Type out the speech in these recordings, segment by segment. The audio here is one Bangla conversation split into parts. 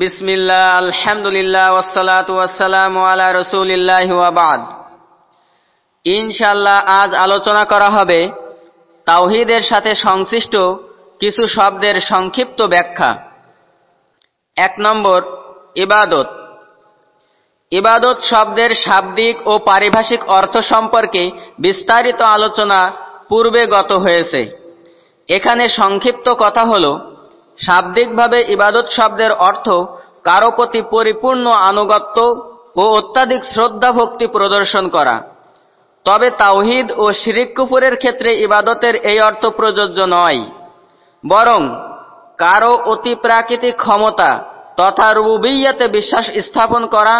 বিসমিল্লাহ, আলহামদুলিল্লাহ ওয়াসালাম আলা রসুলিল্লাহ ইনশাল্লাহ আজ আলোচনা করা হবে তাওহিদের সাথে সংশ্লিষ্ট কিছু শব্দের সংক্ষিপ্ত ব্যাখ্যা। এক নম্বর, ইবাদত। ইবাদত শব্দের শাব্দিক ও পারিভাষিক অর্থ সম্পর্কে বিস্তারিত আলোচনা পূর্বে গত হয়েছে। এখানে সংক্ষিপ্ত কথা হল শাব্দিকভাবে ইবাদত শব্দের অর্থ কারও প্রতি পরিপূর্ণ আনুগত্য ও অত্যাধিক শ্রদ্ধা ভক্তি প্রদর্শন করা। তবে তাওহিদ ও শিরিক কুপুরের ক্ষেত্রে ইবাদতের এই অর্থ প্রযোজ্য নয়। বরং কারও অতি প্রাকৃতিক ক্ষমতা তথা রুবিয়াতে বিশ্বাস স্থাপন করা,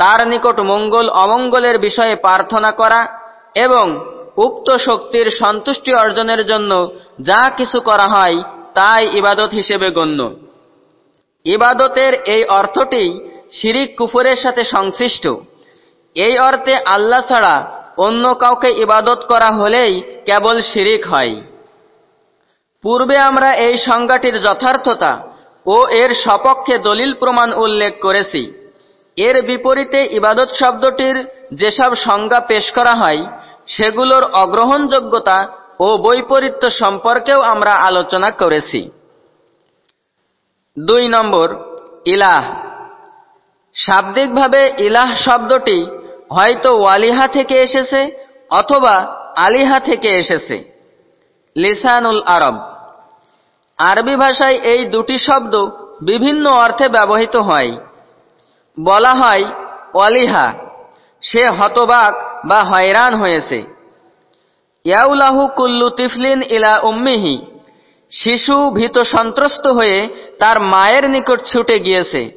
তার নিকট মঙ্গল অমঙ্গলের বিষয়ে প্রার্থনা করা এবং উক্ত শক্তির সন্তুষ্টি অর্জনের জন্য যা কিছু করা হয় তাই ইবাদত হিসেবে গণ্য। ইবাদতের এই অর্থটি শিরিক কুফরের সাথে সংশ্লিষ্ট। এই অর্থে আল্লাহ ছাড়া অন্য কাউকে ইবাদত করা হলেই কেবল শিরিক হয়। পূর্বে আমরা এই সংজ্ঞাটির যথার্থতা ও এর সপক্ষে দলিল প্রমাণ উল্লেখ করেছি। এর বিপরীতে ইবাদত শব্দটির যেসব সংজ্ঞা পেশ করা হয়, সেগুলোর অগ্রহণযোগ্যতা ও বৈপরীত্য সম্পর্কেও আমরা আলোচনা করেছি। দুই নম্বর, ইলাহ। শাব্দিকভাবে ইলাহ শব্দটি হয়তো ওয়ালিহা থেকে এসেছে অথবা আলিহা থেকে এসেছে। লিসানুল আরব। আরবি ভাষায় এই দুটি শব্দ বিভিন্ন অর্থে ব্যবহৃত হয়। বলা হয় অলিহা সে হতবাক বা হয়রান হয়েছে। ইয়াউলাহু কুল্লু তিফলিন ইলা উম্মিহি। শিশু ভীত সন্ত্রস্ত হয়ে তার মায়ের নিকট ছুটে গিয়েছে।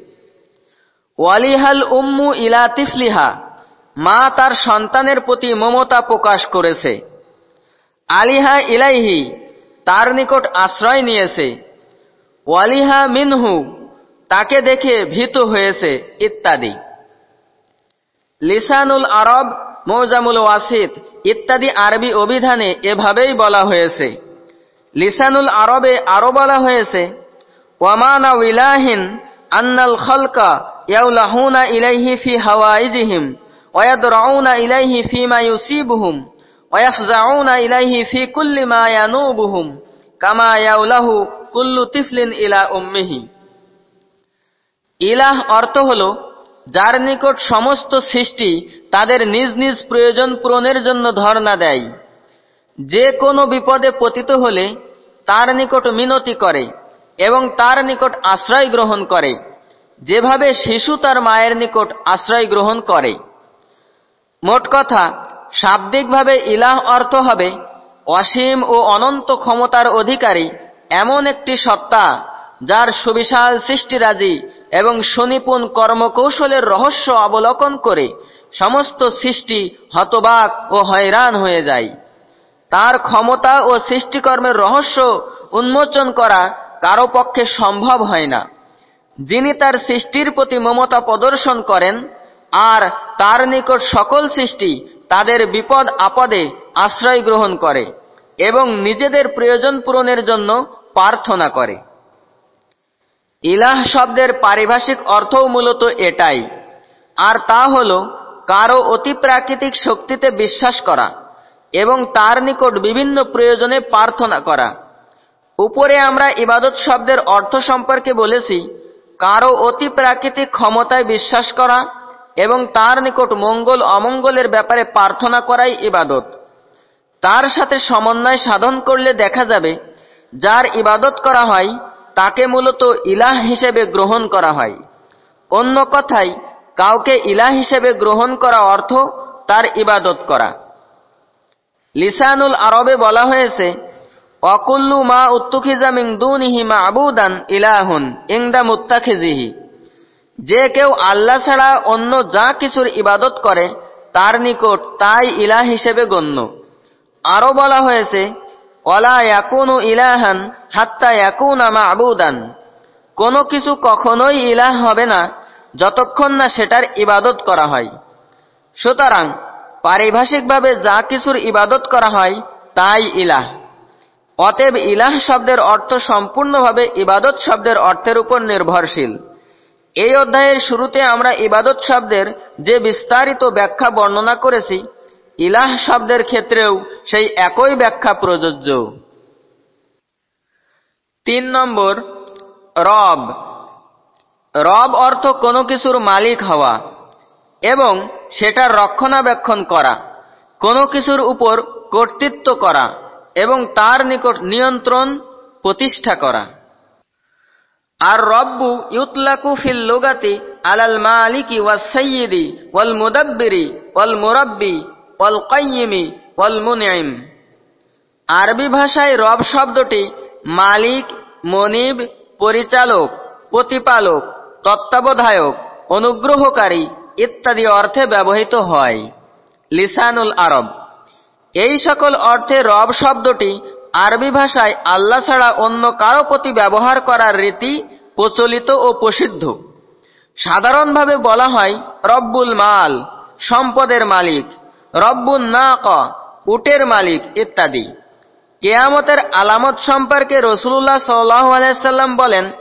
ওয়ালিহাল উম্মু ইলা তিফলিহা। মা তার সন্তানের প্রতি মমতা প্রকাশ করেছে। আলিহা ইলাইহি, তার নিকট আশ্রয় নিয়েছে। ওয়ালিহা মিনহু, তাকে দেখে ভীত হয়েছে, ইত্যাদি। লিসানুল আরব মৌজামুল ওয়াসিদ ইত্যাদি আরবি অভিধানে এভাবেই বলা হয়েছে। লিসানুল আরবে আরও বলা হয়েছে ওয়ামানা উইলাহিন আন্নাল খলকা ইয়াউলাহুনা ইলাইহি ফি হাওয়াইজিহিম, ওয়ায়াদরাউনা ইলাইহি ফিমা ইউসিবুহুম ওয়াফজাউনা ইলাইহি ফি কুল্লি মা ইয়ানুবুহুম, কামা ইয়াউলাহু কুল্লু তিফলিন ইলা উম্মিহি। ইলাহ অর্থ হল যার নিকট সমস্ত সৃষ্টি তাদের নিজ নিজ প্রয়োজন পূরণের জন্য ধর্ণা দেয়। যে কোনো বিপদে পতিত হলে তার নিকট মিনতি করে এবং তার নিকট আশ্রয় গ্রহণ করে। যেভাবে শিশু তার মায়ের নিকট আশ্রয় গ্রহণ করে। মোট কথা, শাব্দিকভাবে ইলাহ অর্থ হবে, অসীম ও অনন্ত ক্ষমতার অধিকারী এমন একটি সত্তা যার সুবিশাল সৃষ্টিরাজি এবং সুনিপুণ কর্মকৌশলের রহস্য অবলোকন করে সমস্ত সৃষ্টি হতবাক ও হয়রান হয়ে যায়। তার ক্ষমতা ও সৃষ্টিকর্মের রহস্য উন্মোচন করা কারও পক্ষে সম্ভব হয় না। যিনি তার সৃষ্টির প্রতি মমতা প্রদর্শন করেন আর তার নিকট সকল সৃষ্টি তাদের বিপদ আপদে আশ্রয় গ্রহণ করে এবং নিজেদের প্রয়োজন পূরণের জন্য প্রার্থনা করে। ইলাহ শব্দের পারিভাষিক অর্থও মূলত এটাই। আর তা হল কারও অতি প্রাকৃতিক শক্তিতে বিশ্বাস করা এবং তার নিকট বিভিন্ন প্রয়োজনে প্রার্থনা করা। উপরে আমরা ইবাদত শব্দের অর্থ সম্পর্কে বলেছি কারও অতি প্রাকৃতিক ক্ষমতায় বিশ্বাস করা এবং তার নিকট মঙ্গল অমঙ্গলের ব্যাপারে প্রার্থনা করাই ইবাদত। তার সাথে সমন্বয় সাধন করলে দেখা যাবে, যার ইবাদত করা হয় তাকে মূলত ইলাহ হিসেবে গ্রহণ করা হয়। অন্য কথায়, কাউকে ইলাহ হিসেবে গ্রহণ করা অর্থ তার ইবাদত করা। লিসানুল আরবে বলা হয়েছে, অকুল্লু মা উত্তুখিজামিং দুনিহি মা আবুদান ইলাহুন ইংদা মুত্তাখিজিহি। যে কেউ আল্লাহ ছাড়া অন্য যা কিছুর ইবাদত করে, তার নিকট তাই ইলাহ হিসেবে গণ্য। আরও বলা হয়েছে ইয়াকুনু ইলাহান কোনো কিছু কখনোই ইলাহ হবে না, যতক্ষণ না সেটার ইবাদত করা হয়। সুতরাং পারিভাষিকভাবে যা কিছুর ইবাদত করা হয়, তাই ইলাহ। অতএব ইলাহ শব্দের অর্থ সম্পূর্ণভাবে ইবাদত শব্দের অর্থের উপর নির্ভরশীল। এই অধ্যায়ের শুরুতে আমরা ইবাদত শব্দের যে বিস্তারিত ব্যাখ্যা বর্ণনা করেছি ইলাহ শব্দের ক্ষেত্রেও সেই একই ব্যাখ্যা প্রযোজ্য। তিন নম্বর, রব। রব অর্থ কোনো কিছুর মালিক হওয়া এবং সেটার রক্ষণাবেক্ষণ করা, কোনো কিছুর উপর কর্তৃত্ব করা এবং তার নিকট নিয়ন্ত্রণ প্রতিষ্ঠা করা। আর রব্বু ইউতলাকু ফিল লোগাতি আলাল মালিকি ওয়াস সৈয়দি ওয়াল মুদাব্বিরি ওয়াল মুরাব্বি আরবি ভাষায় রব শব্দটি মালিক, মনিব, পরিচালক, প্রতিপালক, তত্ত্বাবধায়ক, অনুগ্রহকারী ইত্যাদি অর্থে ব্যবহৃত হয়। লিসানুল আরব। এই সকল অর্থে রব শব্দটি আরবি ভাষায় আল্লাহ ছাড়া অন্য কারও প্রতি ব্যবহার করার রীতি প্রচলিত ও প্রসিদ্ধ। সাধারণভাবে বলা হয় রব্বুল মাল, সম্পদের মালিক। রব্বুল না ক উটের মালিক, ইত্যাদি। কেয়ামতের আলামত সম্পর্কে রসুল্লাহ সাল্লাহ আলাইসাল্লাম বলেন,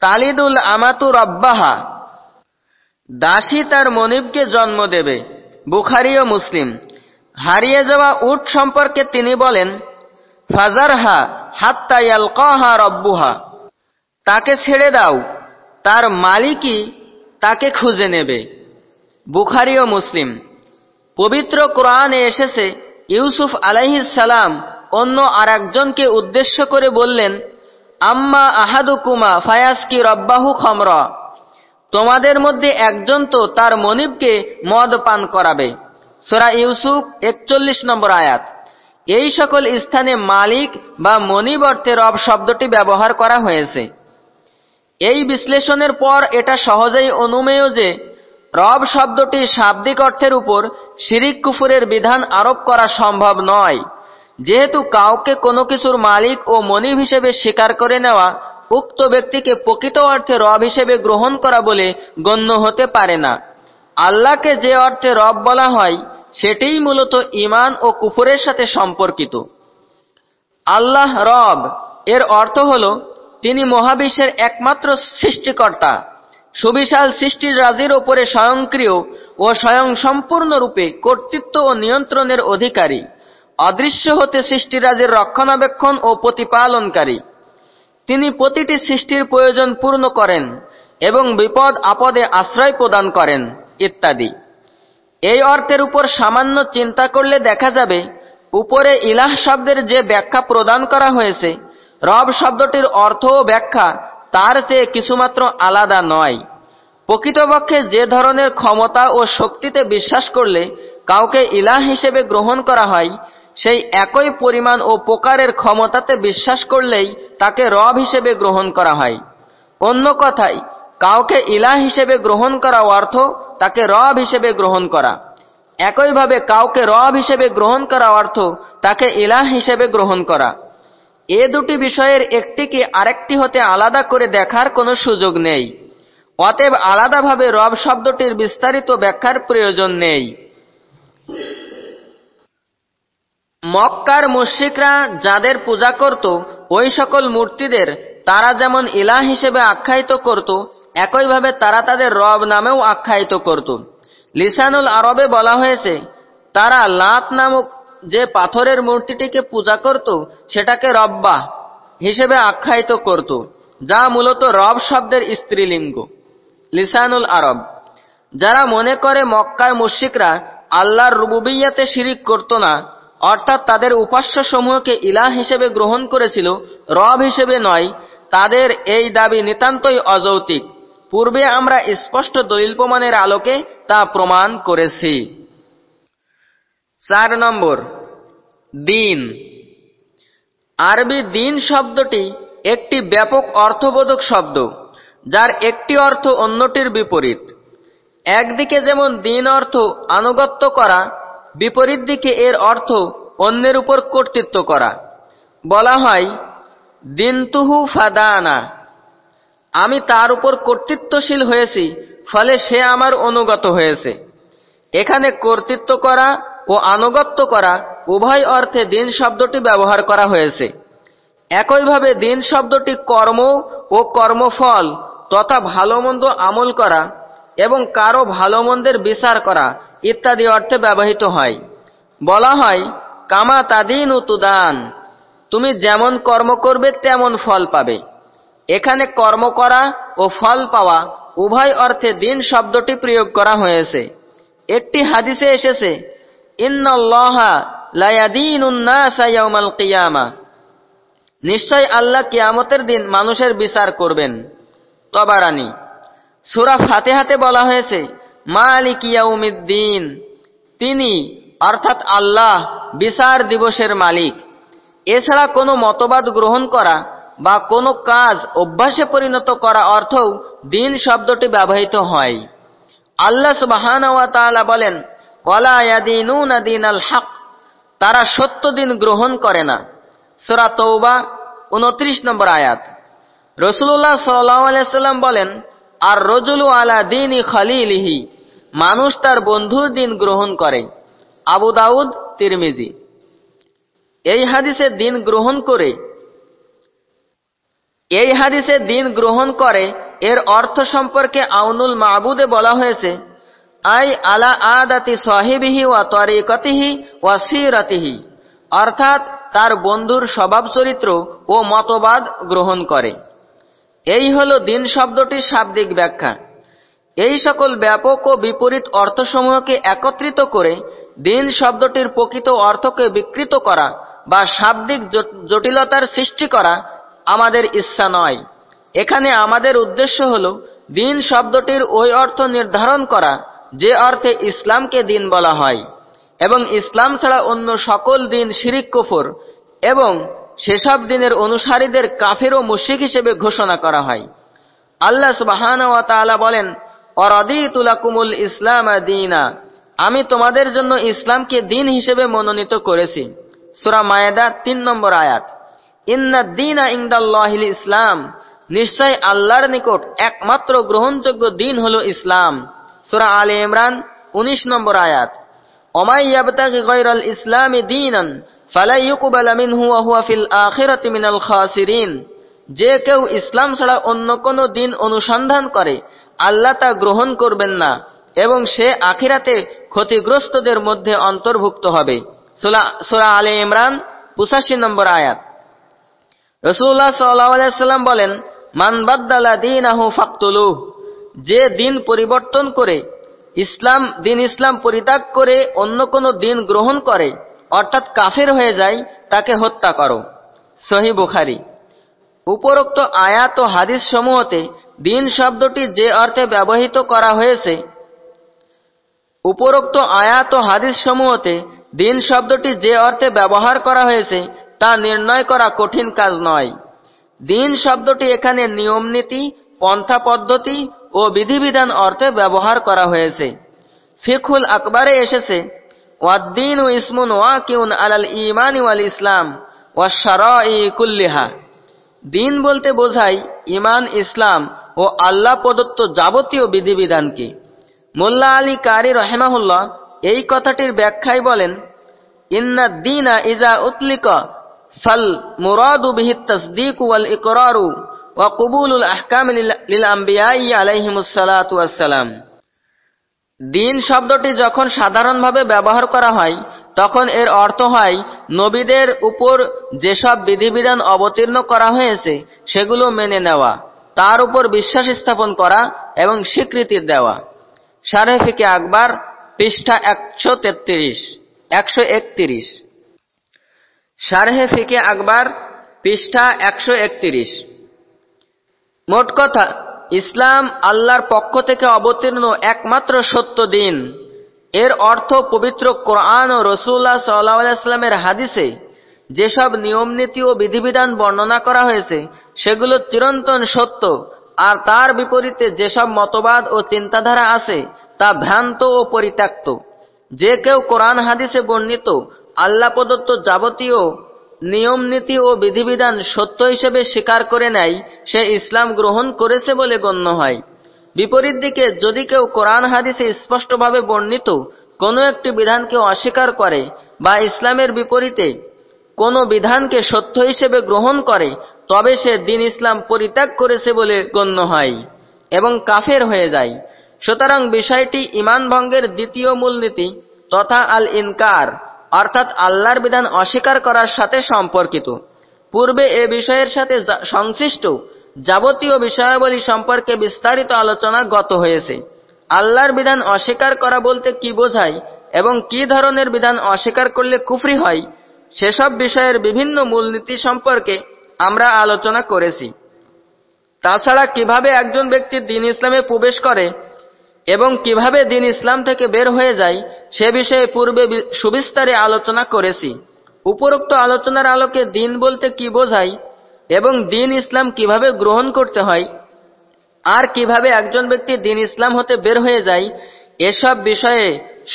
তালিদুল আমাতু রব্বাহা দাসী তার মনিবকে জন্ম দেবে। বুখারি ও মুসলিম। হারিয়ে যাওয়া উট সম্পর্কে তিনি বলেন, ফাজারহা হাত্তা ইয়ালকাহা রব্বুহা তাকে ছেড়ে দাও। তার মালিকই তাকে খুঁজে নেবে। বুখারি ও মুসলিম। পবিত্র কোরআনে এসেছে, ইউসুফ সালাম অন্য আর একজনকে উদ্দেশ্য করে বললেন, আম্মা আহাদুকুমা ফায়াসকি রব্বাহু খমরা। তোমাদের মধ্যে একজন তো তার মনিবকে মদ পান করাবে। সোরা ইউসুফ একচল্লিশ নম্বর আয়াত। এই সকল স্থানে মালিক বা মনিব অর্থে রব শব্দটি ব্যবহার করা হয়েছে। এই বিশ্লেষণের পর এটা সহজেই অনুমেয় যে রব শব্দটি শাব্দিক অর্থের উপর শিরিক কুফুরের বিধান আরোপ করা সম্ভব নয়। যেহেতু কাউকে কোনো কিছুর মালিক ও মনিব হিসেবে স্বীকার করে নেওয়া উক্ত ব্যক্তিকে প্রকৃত অর্থে রব হিসেবে গ্রহণ করা বলে গণ্য হতে পারে না। আল্লাহকে যে অর্থে রব বলা হয়, সেটিই মূলত ইমান ও কুফুরের সাথে সম্পর্কিত। আল্লাহ রব, এর অর্থ হল, তিনি মহাবিশ্বের একমাত্র সৃষ্টিকর্তা। সুবিশাল সৃষ্টির রাজির ওপরে স্বয়ংক্রিয় ও স্বয়ং সম্পূর্ণরূপে কর্তৃত্ব ও নিয়ন্ত্রণের অধিকারী। অদৃশ্য হতে সৃষ্টিরাজের রক্ষণাবেক্ষণ ও প্রতিপালনকারী। তিনি প্রতিটি সৃষ্টির প্রয়োজন পূর্ণ করেন এবং বিপদ আপদে আশ্রয় প্রদান করেন, ইত্যাদি। এই অর্থের উপর সামান্য চিন্তা করলে দেখা যাবে, উপরে ইলাহ শব্দের যে ব্যাখ্যা প্রদান করা হয়েছে, রব শব্দটির অর্থ ও ব্যাখ্যা তার চেয়ে কিছুমাত্র আলাদা নয়। প্রকৃতপক্ষে যে ধরনের ক্ষমতা ও শক্তিতে বিশ্বাস করলে কাউকে ইলাহ হিসেবে গ্রহণ করা হয়, সেই একই পরিমাণ ও প্রকারের ক্ষমতাতে বিশ্বাস করলেই তাকে রব হিসেবে গ্রহণ করা হয়। অন্য কথায়, কাউকে ইলাহ হিসেবে গ্রহণ করা অর্থ তাকে রব হিসেবে গ্রহণ করা। একইভাবে কাউকে রব হিসেবে গ্রহণ করা অর্থ তাকে ইলাহ হিসেবে গ্রহণ করা। এ দুটি বিষয়ের একটিকে আরেকটি হতে আলাদা করে দেখার কোনো সুযোগ নেই। অতএব আলাদাভাবে রব শব্দটির বিস্তারিত ব্যাখ্যার প্রয়োজন নেই। মক্কার মুশ্রিকরা যাদের পূজা করত, ওই সকল মূর্তিদের তারা যেমন ইলা হিসেবে আখ্যায়িত করত, একইভাবে তারা তাদের রব নামেও আখ্যায়িত করত। লিসানুল আরবে বলা হয়েছে, তারা লাত নামক যে পাথরের মূর্তিটিকে পূজা করত, সেটাকে রব্বা হিসেবে আখ্যায়িত করত, যা মূলত রব শব্দের স্ত্রীলিঙ্গ, লিসানুল আরব। যারা মনে করে মক্কায় মুশিকরা আল্লাহর রুবুবিয়াতে শিরিক করত না, অর্থাৎ তাদের উপাস্য সমূহকে ইলাহ হিসেবে গ্রহণ করেছিল, রব হিসেবে নয়, তাদের এই দাবি নিতান্তই অযৌতিক পূর্বে আমরা স্পষ্ট দলিল প্রমাণের আলোকে তা প্রমাণ করেছি। চার নম্বর, দিন। আরবি দিন শব্দটি একটি ব্যাপক অর্থবোধক শব্দ, যার একটি অর্থ অন্যটির বিপরীত। একদিকে যেমন দিন অর্থ আনুগত্য করা, বিপরীত দিকে এর অর্থ অন্যের উপর কর্তৃত্ব করা। বলা হয়, দিনতুহু ফাদানা। আমি তার উপর কর্তৃত্বশীল হয়েছি, ফলে সে আমার অনুগত হয়েছে। এখানে কর্তৃত্ব করা ও আনুগত্য করা উভয় অর্থে দিন শব্দটি ব্যবহার করা হয়েছে। একইভাবে দিন শব্দটি কর্ম ও কর্মফল তথা ভালো মন্দ আমল করা এবং কারও ভালো মন্দের বিচার করা ইত্যাদি অর্থে ব্যবহৃত হয়। বলা হয়, কামা তাদিন উতুদান তুমি যেমন কর্ম করবে তেমন ফল পাবে। এখানে কর্ম করা ও ফল পাওয়া উভয় অর্থে দিন শব্দটি প্রয়োগ করা হয়েছে। একটি হাদিসে এসেছে নিশ্চয় আল্লাহ কিয়ামতের দিন মানুষের বিচার করবেন। তবারানি। সুরা ফাতেহাতে বলা হয়েছে, মালিক ইয়াউমিদ্দিন। তিনি অর্থাৎ আল্লাহ বিচার দিবসের মালিক। এছাড়া কোনো মতবাদ গ্রহণ করা বা কোনো কাজ অভ্যাসে পরিণত করা অর্থও দিন শব্দটি ব্যবহৃত হয়। আল্লাহ সুবাহান বলেন তারা সত্য দিন গ্রহণ করে না। সোরা তৌবা উনত্রিশ নম্বর আয়াত। রসুল্লাহ সাল্লাম বলেন আর রজুলু আলা দিন খালিলিহি। মানুষ তার বন্ধুর দিন গ্রহণ করে। আবু দাউদ, তিরমিজি। এই হাদিসে দিন গ্রহণ করে, এই হাদিসে দিন গ্রহণ করে, এর অর্থ সম্পর্কে আউনুল মাহবুদে বলা হয়েছে আই আলা আদাতি সাহিবিহি ওয়া তরিকতিহি ওয়া সিরাতিহি। অর্থাৎ তার বন্ধুর স্বভাব চরিত্র ও মতবাদ গ্রহণ করে। এই হল দিন শব্দটির শাব্দিক ব্যাখ্যা। এই সকল ব্যাপক ও বিপরীত অর্থসমূহকে একত্রিত করে দিন শব্দটির প্রকৃত অর্থকে বিকৃত করা বা শাব্দিক জটিলতার সৃষ্টি করা আমাদের ইচ্ছা নয়। এখানে আমাদের উদ্দেশ্য হল দিন শব্দটির ওই অর্থ নির্ধারণ করা যে অর্থে ইসলামকে দিন বলা হয়, এবং ইসলাম ছাড়া অন্য সকল দিন শিরিক, কুফর, এবং সেসব দিনের অনুসারীদের কাফের ও মুশিক হিসেবে ঘোষণা করা হয়। আল্লাহ সুবাহান বলেন অরদিতুলাকুমুল ইসলাম দিনা আমি তোমাদের জন্য ইসলামকে দিন হিসেবে মনোনীত করেছি। সুরা মায়েদা তিন নম্বর আয়াত, ইন্না দিনা ইংদাল্লাহিল ইসলাম নিশ্চয় আল্লাহর নিকট একমাত্র গ্রহণযোগ্য দিন হল ইসলাম। সুরা আলে ইমরান, উনিশ নম্বর আয়াত। ওমাই ইয়াবতাগি গায়রাল ইসলামি দীনান ফালা ইউকবাল মিনহু ওয়া হুয়া ফিল আখিরাতি মিনাল খাসিরিন। যে কেউ ইসলাম ছাড়া অন্য কোন দিন অনুসন্ধান করে, আল্লাহ তা গ্রহণ করবেন না, এবং সে আখিরাতে ক্ষতিগ্রস্তদের মধ্যে অন্তর্ভুক্ত হবে। সোরা আলে ইমরান, পঁচাশি নম্বর আয়াত। রসুল্লাহ সাল্লাম বলেন, মান বাদ্দালা দিন আহু ফাকতুলুহ। যে দিন পরিবর্তন করে, ইসলাম, দিন ইসলাম পরিত্যাগ করে অন্য কোন দিন গ্রহণ করে, অর্থাৎ কাফের হয়ে যায়, তাকে হত্যা করো। সহি বুখারি। উপরোক্ত আয়াত ও হাদিস সমূহতে দিন শব্দটি যে অর্থে ব্যবহৃত করা হয়েছে, উপরোক্ত আয়াত ও হাদিস সমূহতে দিন শব্দটি যে অর্থে ব্যবহার করা হয়েছে, তা নির্ণয় করা কঠিন কাজ নয়। দিন শব্দটি এখানে নিয়মনীতি, পন্থা পদ্ধতি ও বিধিবিধান অর্থে ব্যবহার করা হয়েছে। ফিকুল আকবরে এসেছে, ওয়াদ্দিন ও ইসমুন ওয়া ওয়াকিউন আলাল ইমান ওয়াল ইসলাম কুল্লিহা। দিন বলতে বোঝায় ইমান ইসলাম ও আল্লাহ প্রদত্ত যাবতীয় বিধিবিধানকে। মোল্লা আলী কারি রহেমাহুল্লাহ এই কথাটির ব্যাখ্যায় বলেন, ইন্না দিনা ইজা উতলিক ফাল মুরাদু বিহি তসদিক ওয়াল ইকরারু ওয়া কবুলুল আহকাম লিল আম্বিয়াই আলাইহিমুস সালাম। দিন শব্দটি যখন সাধারণভাবে ব্যবহার করা হয়, তখন এর অর্থ হয়, নবীদের উপর যেসব বিধিবিধান অবতীর্ণ করা হয়েছে, সেগুলো মেনে নেওয়া, তার উপর বিশ্বাস স্থাপন করা এবং স্বীকৃতি দেওয়া। সারেফিকে আকবর, পৃষ্ঠা একশো তেত্রিশ, একশো একত্রিশ। সারহে ফিকে আকবর, পৃষ্ঠা একশো একত্রিশ। মোট কথা, ইসলাম আল্লাহর পক্ষ থেকে অবতীর্ণ একমাত্র সত্য দিন। এর অর্থ পবিত্র কোরআন ও রসুল্লাহ সাল্লাহামের হাদিসে যেসব নিয়মনীতি ও বিধিবিধান বর্ণনা করা হয়েছে, সেগুলো চিরন্তন সত্য, আর তার বিপরীতে যেসব মতবাদ ও চিন্তাধারা আছে, তা ভ্রান্ত ও পরিত্যক্ত। যে কেউ কোরআন হাদিসে বর্ণিত আল্লাহ প্রদত্ত যাবতীয় নিয়ম নীতি ও বিধিবিধান সত্য হিসেবে স্বীকার করে নেয়, সে ইসলাম গ্রহণ করেছে বলে গণ্য হয়। বিপরীত দিকে, যদি কেউ কোরআন হাদিসে স্পষ্টভাবে বর্ণিত কোনো একটি বিধানকে অস্বীকার করে বা ইসলামের বিপরীতে কোনো বিধানকে সত্য হিসেবে গ্রহণ করে, তবে সে দিন ইসলাম পরিত্যাগ করেছে বলে গণ্য হয় এবং কাফের হয়ে যায়। সুতরাং বিষয়টি ইমান ভঙ্গের দ্বিতীয় মূলনীতি তথা আল ইনকার অর্থাৎ আল্লাহর বিধান অস্বীকার করার সাথে সম্পর্কিত। পূর্বে এ বিষয়ের সাথে সংশ্লিষ্ট যাবতীয় বিষয়াবলী সম্পর্কে বিস্তারিত আলোচনা গত হয়েছে। আল্লাহর বিধান অস্বীকার করা বলতে কি বোঝায় এবং কি ধরনের বিধান অস্বীকার করলে কুফরি হয়, সেসব বিষয়ের বিভিন্ন মূলনীতি সম্পর্কে আমরা আলোচনা করেছি। তাছাড়া কীভাবে একজন ব্যক্তি দিন ইসলামে প্রবেশ করে এবং কীভাবে দিন ইসলাম থেকে বের হয়ে যায়, সে বিষয়ে পূর্বে সুবিস্তারে আলোচনা করেছি। উপরোক্ত আলোচনার আলোকে দিন বলতে কি বোঝায় এবং দিন ইসলাম কীভাবে গ্রহণ করতে হয়, আর কীভাবে একজন ব্যক্তি দিন ইসলাম হতে বের হয়ে যায়, এসব বিষয়ে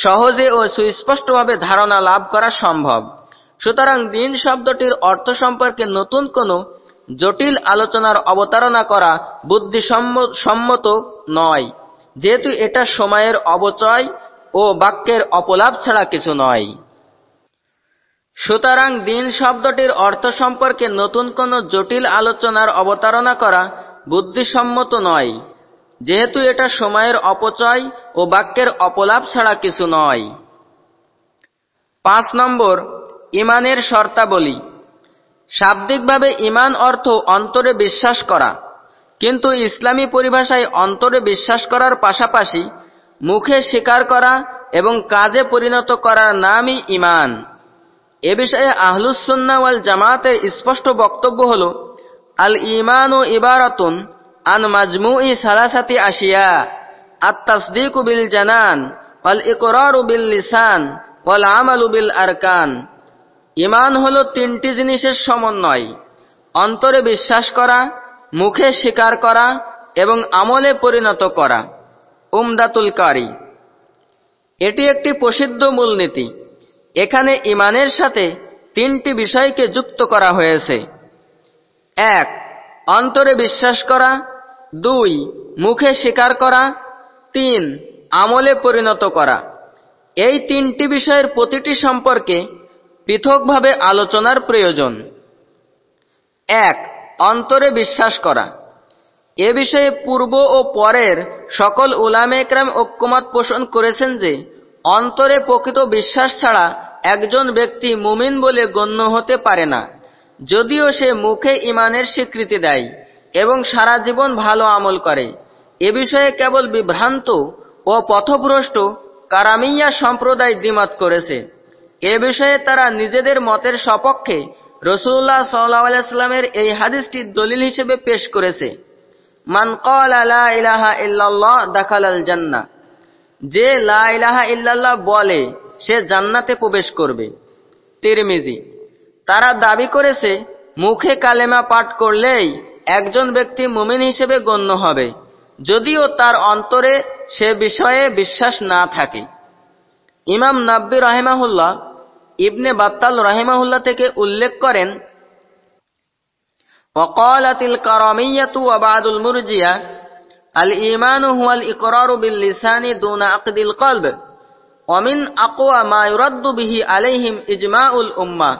সহজে ও সুস্পষ্টভাবে ধারণা লাভ করা সম্ভব। সুতরাং দিন শব্দটির অর্থ সম্পর্কে নতুন কোন জটিল আলোচনার অবতারণা করা বুদ্ধিসম্মত নয়। যেহেতু এটা সময়ের অবচয় ও বাক্যের অপলাপ ছাড়া কিছু নয়। সুতরাং দিন শব্দটির অর্থ সম্পর্কে নতুন কোন জটিল আলোচনার অবতারণা করা বুদ্ধিসম্মত নয়। যেহেতু এটা সময়ের অপচয় ও বাক্যের অপলাপ ছাড়া কিছু নয়। পাঁচ নম্বর, ইমানের শর্তাবলী। শাব্দিকভাবে ইমান অর্থ অন্তরে বিশ্বাস করা। কিন্তু ইসলামী পরিভাষায় অন্তরে বিশ্বাস করার পাশাপাশি মুখে স্বীকার করা এবং কাজে পরিণত করার নামই ইমান এ বিষয়ে আহলুসন্না ওয়াল জামাতের স্পষ্ট বক্তব্য হল আল ইমান ও ইবারতুন আন মাজমু ই সালাসাতি আসিয়া আত্মাসদিকু বিল জানান ওয়াল ইকরারু বিল লিসান ওয়াল আমালু বিল আরকান ইমান হল তিনটি জিনিসের সমন্বয়, অন্তরে বিশ্বাস করা মুখে স্বীকার করা এবং আমলে পরিণত করা। উমদাতুল কারি। এটি একটি প্রসিদ্ধ মূলনীতি। এখানে ইমানের সাথে তিনটি বিষয়কে যুক্ত করা হয়েছে। এক, অন্তরে বিশ্বাস করা। দুই, মুখে স্বীকার করা। তিন, আমলে পরিণত করা। এই তিনটি বিষয়ের প্রতিটি সম্পর্কে পৃথকভাবে আলোচনার প্রয়োজন। এক অন্তরে বিশ্বাস করা। এ বিষয়ে পূর্ব ও পরের সকল উলামে একরাম ঐক্যমত পোষণ করেছেন যে, অন্তরে প্রকৃত বিশ্বাস ছাড়া একজন ব্যক্তি মুমিন বলে গণ্য হতে পারে না। যদিও সে মুখে ইমানের স্বীকৃতি দেয় এবং সারা জীবন ভালো আমল করে। এ বিষয়ে কেবল বিভ্রান্ত ও পথভ্রষ্ট কারামিয়া সম্প্রদায় দ্বিমত করেছে। এ বিষয়ে তারা নিজেদের মতের সপক্ষে রসুল্লাহ সাল্লাহামের এই হাদিসটি দলিল হিসেবে পেশ করেছে। মান ইলাহা ইল্লাল্লাহ দাখাল আল জান্না যে লা ইলাহা ইল্লাল্লাহ বলে, সে জান্নাতে প্রবেশ করবে। তিরমিজি, তারা দাবি করেছে, মুখে কালেমা পাঠ করলেই একজন ব্যক্তি মুমিন হিসেবে গণ্য হবে, যদিও তার অন্তরে সে বিষয়ে বিশ্বাস না থাকে। ইমাম নাব্বি রাহেমাহুল্লাহ ইবনে বাত্তাল রাহেমাহুল্লাহ থেকে উল্লেখ করেন وقالت الكرامية وبعض المرجية الإيمان هو الإقرار باللسان دون عقد القلب ومن أقوى ما يرد به عليهم إجماع الأمة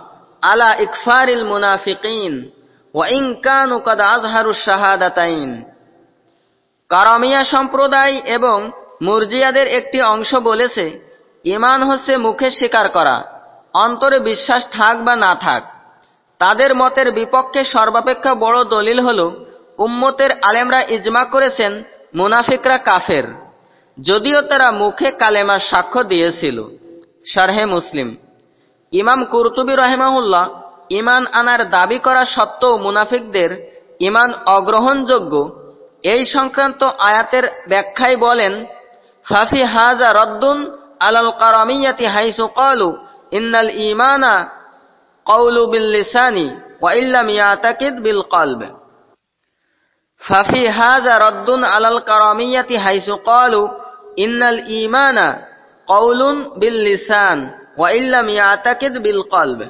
على إكفار المنافقين وإن كانوا قد أظهروا الشهادتين কারামিয়া সম্প্রদায় এবং মুরজিয়াদের একটি অংশ বলেছে ইমান হচ্ছে মুখে স্বীকার করা অন্তরে বিশ্বাস থাক বা না থাক, তাদের মতের বিপক্ষে সর্বাপেক্ষা বড় দলিল হল, উম্মতের আলেমরা ইজমা করেছেন মুনাফিকরা কাফের। যদিও তারা মুখে কালেমার সাক্ষ্য দিয়েছিল। শারহে মুসলিম। ইমাম কুরতুবি রহেমাহুল্লাহ ইমান আনার দাবি করা সত্ত্বেও মুনাফিকদের ইমান অগ্রহণযোগ্য। এই সংক্রান্ত আয়াতের ব্যাখ্যায় বলেন, ফাফি হাজা রদ্দুন আলাল কারামিয়াতি হাইসু কলু ইন্নাল ইমানা কৌলু বিল লিসানি ওয়া ইল্লাম ইয়াতাকিদ বিল কলব। ফাফি হাজা রদ্দুন আলাল কারামিয়াতি হাইসু কলু ইন্নাল ইমানা কৌলুন বিল লিসান ওয়া ইয়াতাকিদ বিল কলব।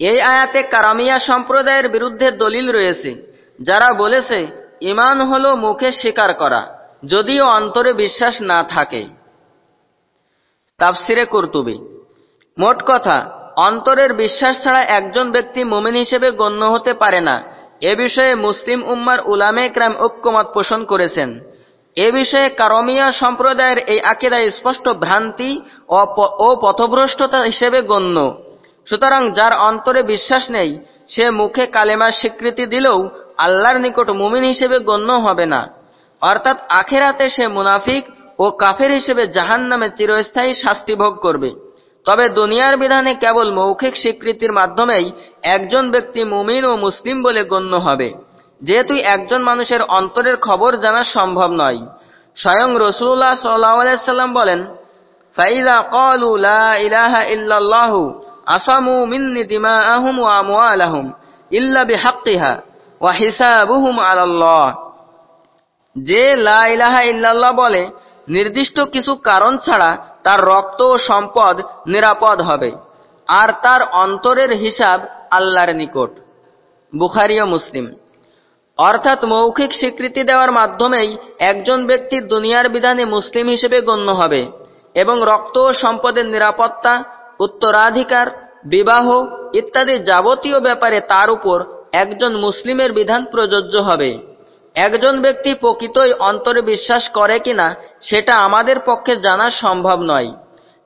এই আয়াতে কারামিয়া সম্প্রদায়ের বিরুদ্ধে দলিল রয়েছে, যারা বলেছে ইমান হল মুখে স্বীকার করা, যদিও অন্তরে বিশ্বাস না থাকে। তাফসিরে কর্তুবি। মোট কথা, অন্তরের বিশ্বাস ছাড়া একজন ব্যক্তি মুমিন হিসেবে গণ্য হতে পারে না। এ বিষয়ে মুসলিম উম্মার উলামে ক্রাম ঐক্যমত পোষণ করেছেন। এ বিষয়ে কারমিয়া সম্প্রদায়ের এই আকিদায় স্পষ্ট ভ্রান্তি ও পথভ্রষ্টতা হিসেবে গণ্য। সুতরাং যার অন্তরে বিশ্বাস নেই, সে মুখে কালেমার স্বীকৃতি দিলেও আল্লাহর নিকট মুমিন হিসেবে গণ্য হবে না। অর্থাৎ আখেরাতে সে মুনাফিক ও কাফের হিসেবে জাহান নামে চিরস্থায়ী শাস্তি ভোগ করবে। তবে দুনিয়ার বিধানে কেবল মৌখিক স্বীকৃতির মাধ্যমেই একজন ব্যক্তি মুমিন ও মুসলিম বলে গণ্য হবে, যেহেতু একজন মানুষের অন্তরের খবর জানা সম্ভব নয়। স্বয়ং রসুল্লাহ সাল্লাম বলেন ফাইদা কলু লা ইলাহা ইল্লাল্লাহু আসামু মিন্নি ওয়া ইল্লা ওয়া যে লা ইলাহা ইল্লাল্লাহ বলে, নির্দিষ্ট কিছু কারণ ছাড়া তার রক্ত ও সম্পদ নিরাপদ হবে, আর তার অন্তরের হিসাব আল্লাহর নিকট। বুখারি ও মুসলিম। অর্থাৎ মৌখিক স্বীকৃতি দেওয়ার মাধ্যমেই একজন ব্যক্তি দুনিয়ার বিধানে মুসলিম হিসেবে গণ্য হবে, এবং রক্ত ও সম্পদের নিরাপত্তা, উত্তরাধিকার, বিবাহ ইত্যাদি যাবতীয় ব্যাপারে তার উপর একজন মুসলিমের বিধান প্রযোজ্য হবে। একজন ব্যক্তি প্রকৃতই অন্তরে বিশ্বাস করে কিনা, সেটা আমাদের পক্ষে জানা সম্ভব নয়।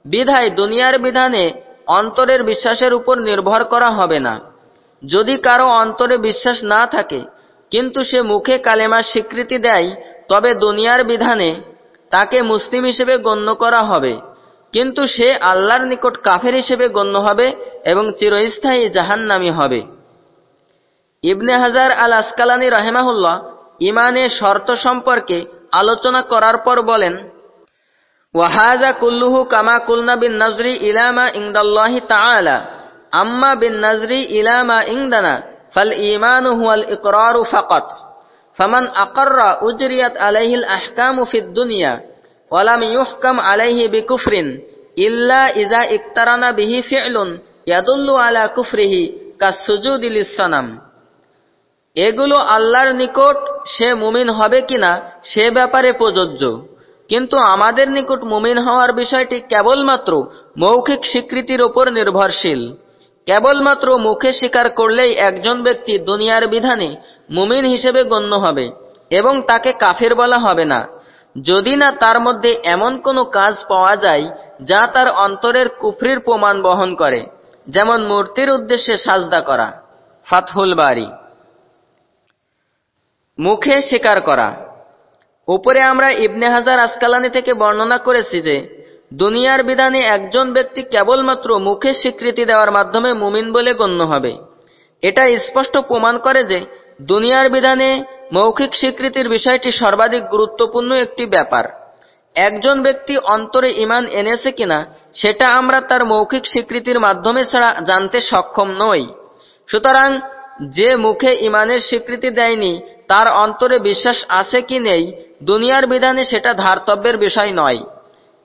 বিধায় দুনিয়ার বিধানে অন্তরের বিশ্বাসের উপর নির্ভর করা হবে না। যদি কারও অন্তরে বিশ্বাস না থাকে, কিন্তু সে মুখে কালেমার স্বীকৃতি দেয়, তবে দুনিয়ার বিধানে তাকে মুসলিম হিসেবে গণ্য করা হবে। কিন্তু সে আল্লাহর নিকট কাফের হিসেবে গণ্য হবে এবং চিরস্থায়ী জাহান্নামি হবে। ইবনে হাজার আল আসকালানি রহেমাহুল্লাহ ইমানের শর্ত সম্পর্কে আলোচনা করার পর বলেন, ওয়াহাজা কুল্লুহু কামা কুলনা বিন নজরি ইলামা ইংদাল্লাহি তাআলা। আম্মা বিন নজরি ইলামা ইংদানা ফাল ইমানু হুয়াল ইকরারু ফাকাত। ফামান আকাররা উজরিয়াত আলাইহিল আহকামু ফিদ দুনিয়া ওয়ালাম ইউহকাম আলাইহি বিকুফরিন, ইল্লা ইজা ইকতারানা বিহি ফি'লুন ইয়াদুল্লু আলা কুফরিহি কাসুজুদি লিসানাম এগুলো আল্লাহর নিকট সে মুমিন হবে কিনা সে ব্যাপারে প্রযোজ্য। কিন্তু আমাদের নিকট মুমিন হওয়ার বিষয়টি কেবলমাত্র মৌখিক স্বীকৃতির ওপর নির্ভরশীল। কেবলমাত্র মুখে স্বীকার করলেই একজন ব্যক্তি দুনিয়ার বিধানে মুমিন হিসেবে গণ্য হবে এবং তাকে কাফের বলা হবে না। যদি না তার মধ্যে এমন কোনো কাজ পাওয়া যায় যা তার অন্তরের কুফরির প্রমাণ বহন করে, যেমন মূর্তির উদ্দেশ্যে সাজদা করা। ফাতহুল বাড়ি মুখে স্বীকার করা। উপরে আমরা ইবনে হাজার আসকালানি থেকে বর্ণনা করেছি যে, দুনিয়ার বিধানে একজন ব্যক্তি কেবলমাত্র মুখে স্বীকৃতি দেওয়ার মাধ্যমে মুমিন বলে গণ্য হবে। এটা স্পষ্ট প্রমাণ করে যে, দুনিয়ার বিধানে মৌখিক স্বীকৃতির বিষয়টি সর্বাধিক গুরুত্বপূর্ণ একটি ব্যাপার। একজন ব্যক্তি অন্তরে ইমান এনেছে কিনা, সেটা আমরা তার মৌখিক স্বীকৃতির মাধ্যমে ছাড়া জানতে সক্ষম নই। সুতরাং যে মুখে ইমানের স্বীকৃতি দেয়নি, তার অন্তরে বিশ্বাস আছে কি নেই, দুনিয়ার বিধানে সেটা ধার্তব্যের বিষয় নয়।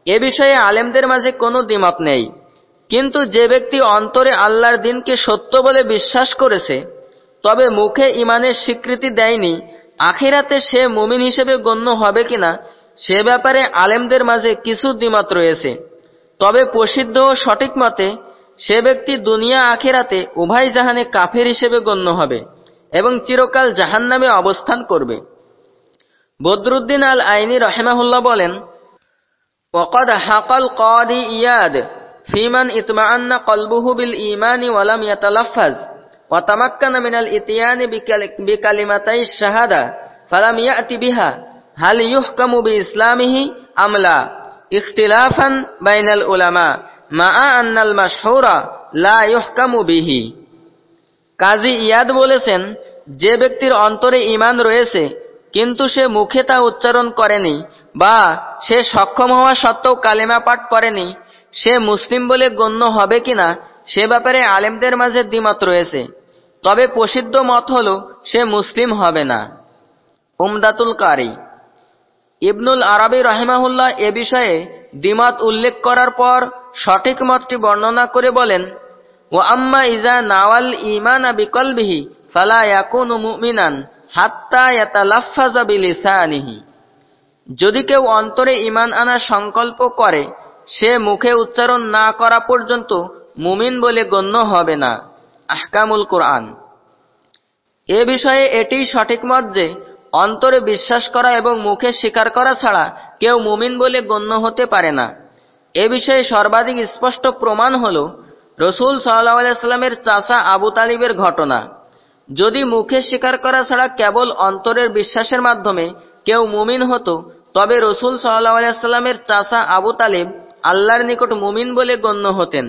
এ বিষয়ে আলেমদের মাঝে কোনো দ্বিমত নেই। কিন্তু যে ব্যক্তি অন্তরে আল্লাহর দিনকে সত্য বলে বিশ্বাস করেছে, তবে মুখে ইমানের স্বীকৃতি দেয়নি, আখিরাতে সে মুমিন হিসেবে গণ্য হবে কিনা, সে ব্যাপারে আলেমদের মাঝে কিছু দ্বিমত রয়েছে। তবে প্রসিদ্ধ ও সঠিক মতে সে ব্যক্তি দুনিয়া আখেরাতে উভয় জাহানে কাফের হিসেবে গণ্য হবে এবং চিরকাল জাহান নামে অবস্থান করবে বদরুদ্দিন আল আইনি রহেমাহুল্লাহ বলেন وقد حق القاضي إياد في من اطمأن قلبه بالإيمان ولم يتلفظ وتمكن من الإتيان بكلمتي الشهادة فلم يأت بها هل يحكم بإسلامه أم لا اختلافا بين العلماء মা আন্নাল কাজী ইয়াদ বলেছেন, যে ব্যক্তির অন্তরে ইমান রয়েছে, কিন্তু সে মুখে তা উচ্চারণ করেনি বা সে সক্ষম হওয়া সত্ত্বেও কালেমা পাঠ করেনি, সে মুসলিম বলে গণ্য হবে কিনা, সে ব্যাপারে আলেমদের মাঝে দ্বিমত রয়েছে। তবে প্রসিদ্ধ মত হল, সে মুসলিম হবে না। উমদাতুল কারি। ইবনুল আরবি রহেমাহুল্লাহ এ বিষয়ে দ্বিমত উল্লেখ করার পর সঠিক মতটি বর্ণনা করে বলেন ও আম্মা ইজা নাওয়াল ইমানা বিকলবিহি ফালা মুমিনান যদি কেউ অন্তরে ইমান আনার সংকল্প করে, সে মুখে উচ্চারণ না করা পর্যন্ত মুমিন বলে গণ্য হবে না। আহকামুল কোরআন। এ বিষয়ে এটি সঠিক মত যে, অন্তরে বিশ্বাস করা এবং মুখে স্বীকার করা ছাড়া কেউ মুমিন বলে গণ্য হতে পারে না। এ বিষয়ে সর্বাধিক স্পষ্ট প্রমাণ হল রসুল সাল্লাহামের চাষা আবু তালিবের ঘটনা। যদি মুখে স্বীকার করা ছাড়া কেবল অন্তরের বিশ্বাসের মাধ্যমে কেউ মুমিন হতো, তবে রসুল সাল্লাহামের চাষা আবু তালিব আল্লাহর নিকট মুমিন বলে গণ্য হতেন।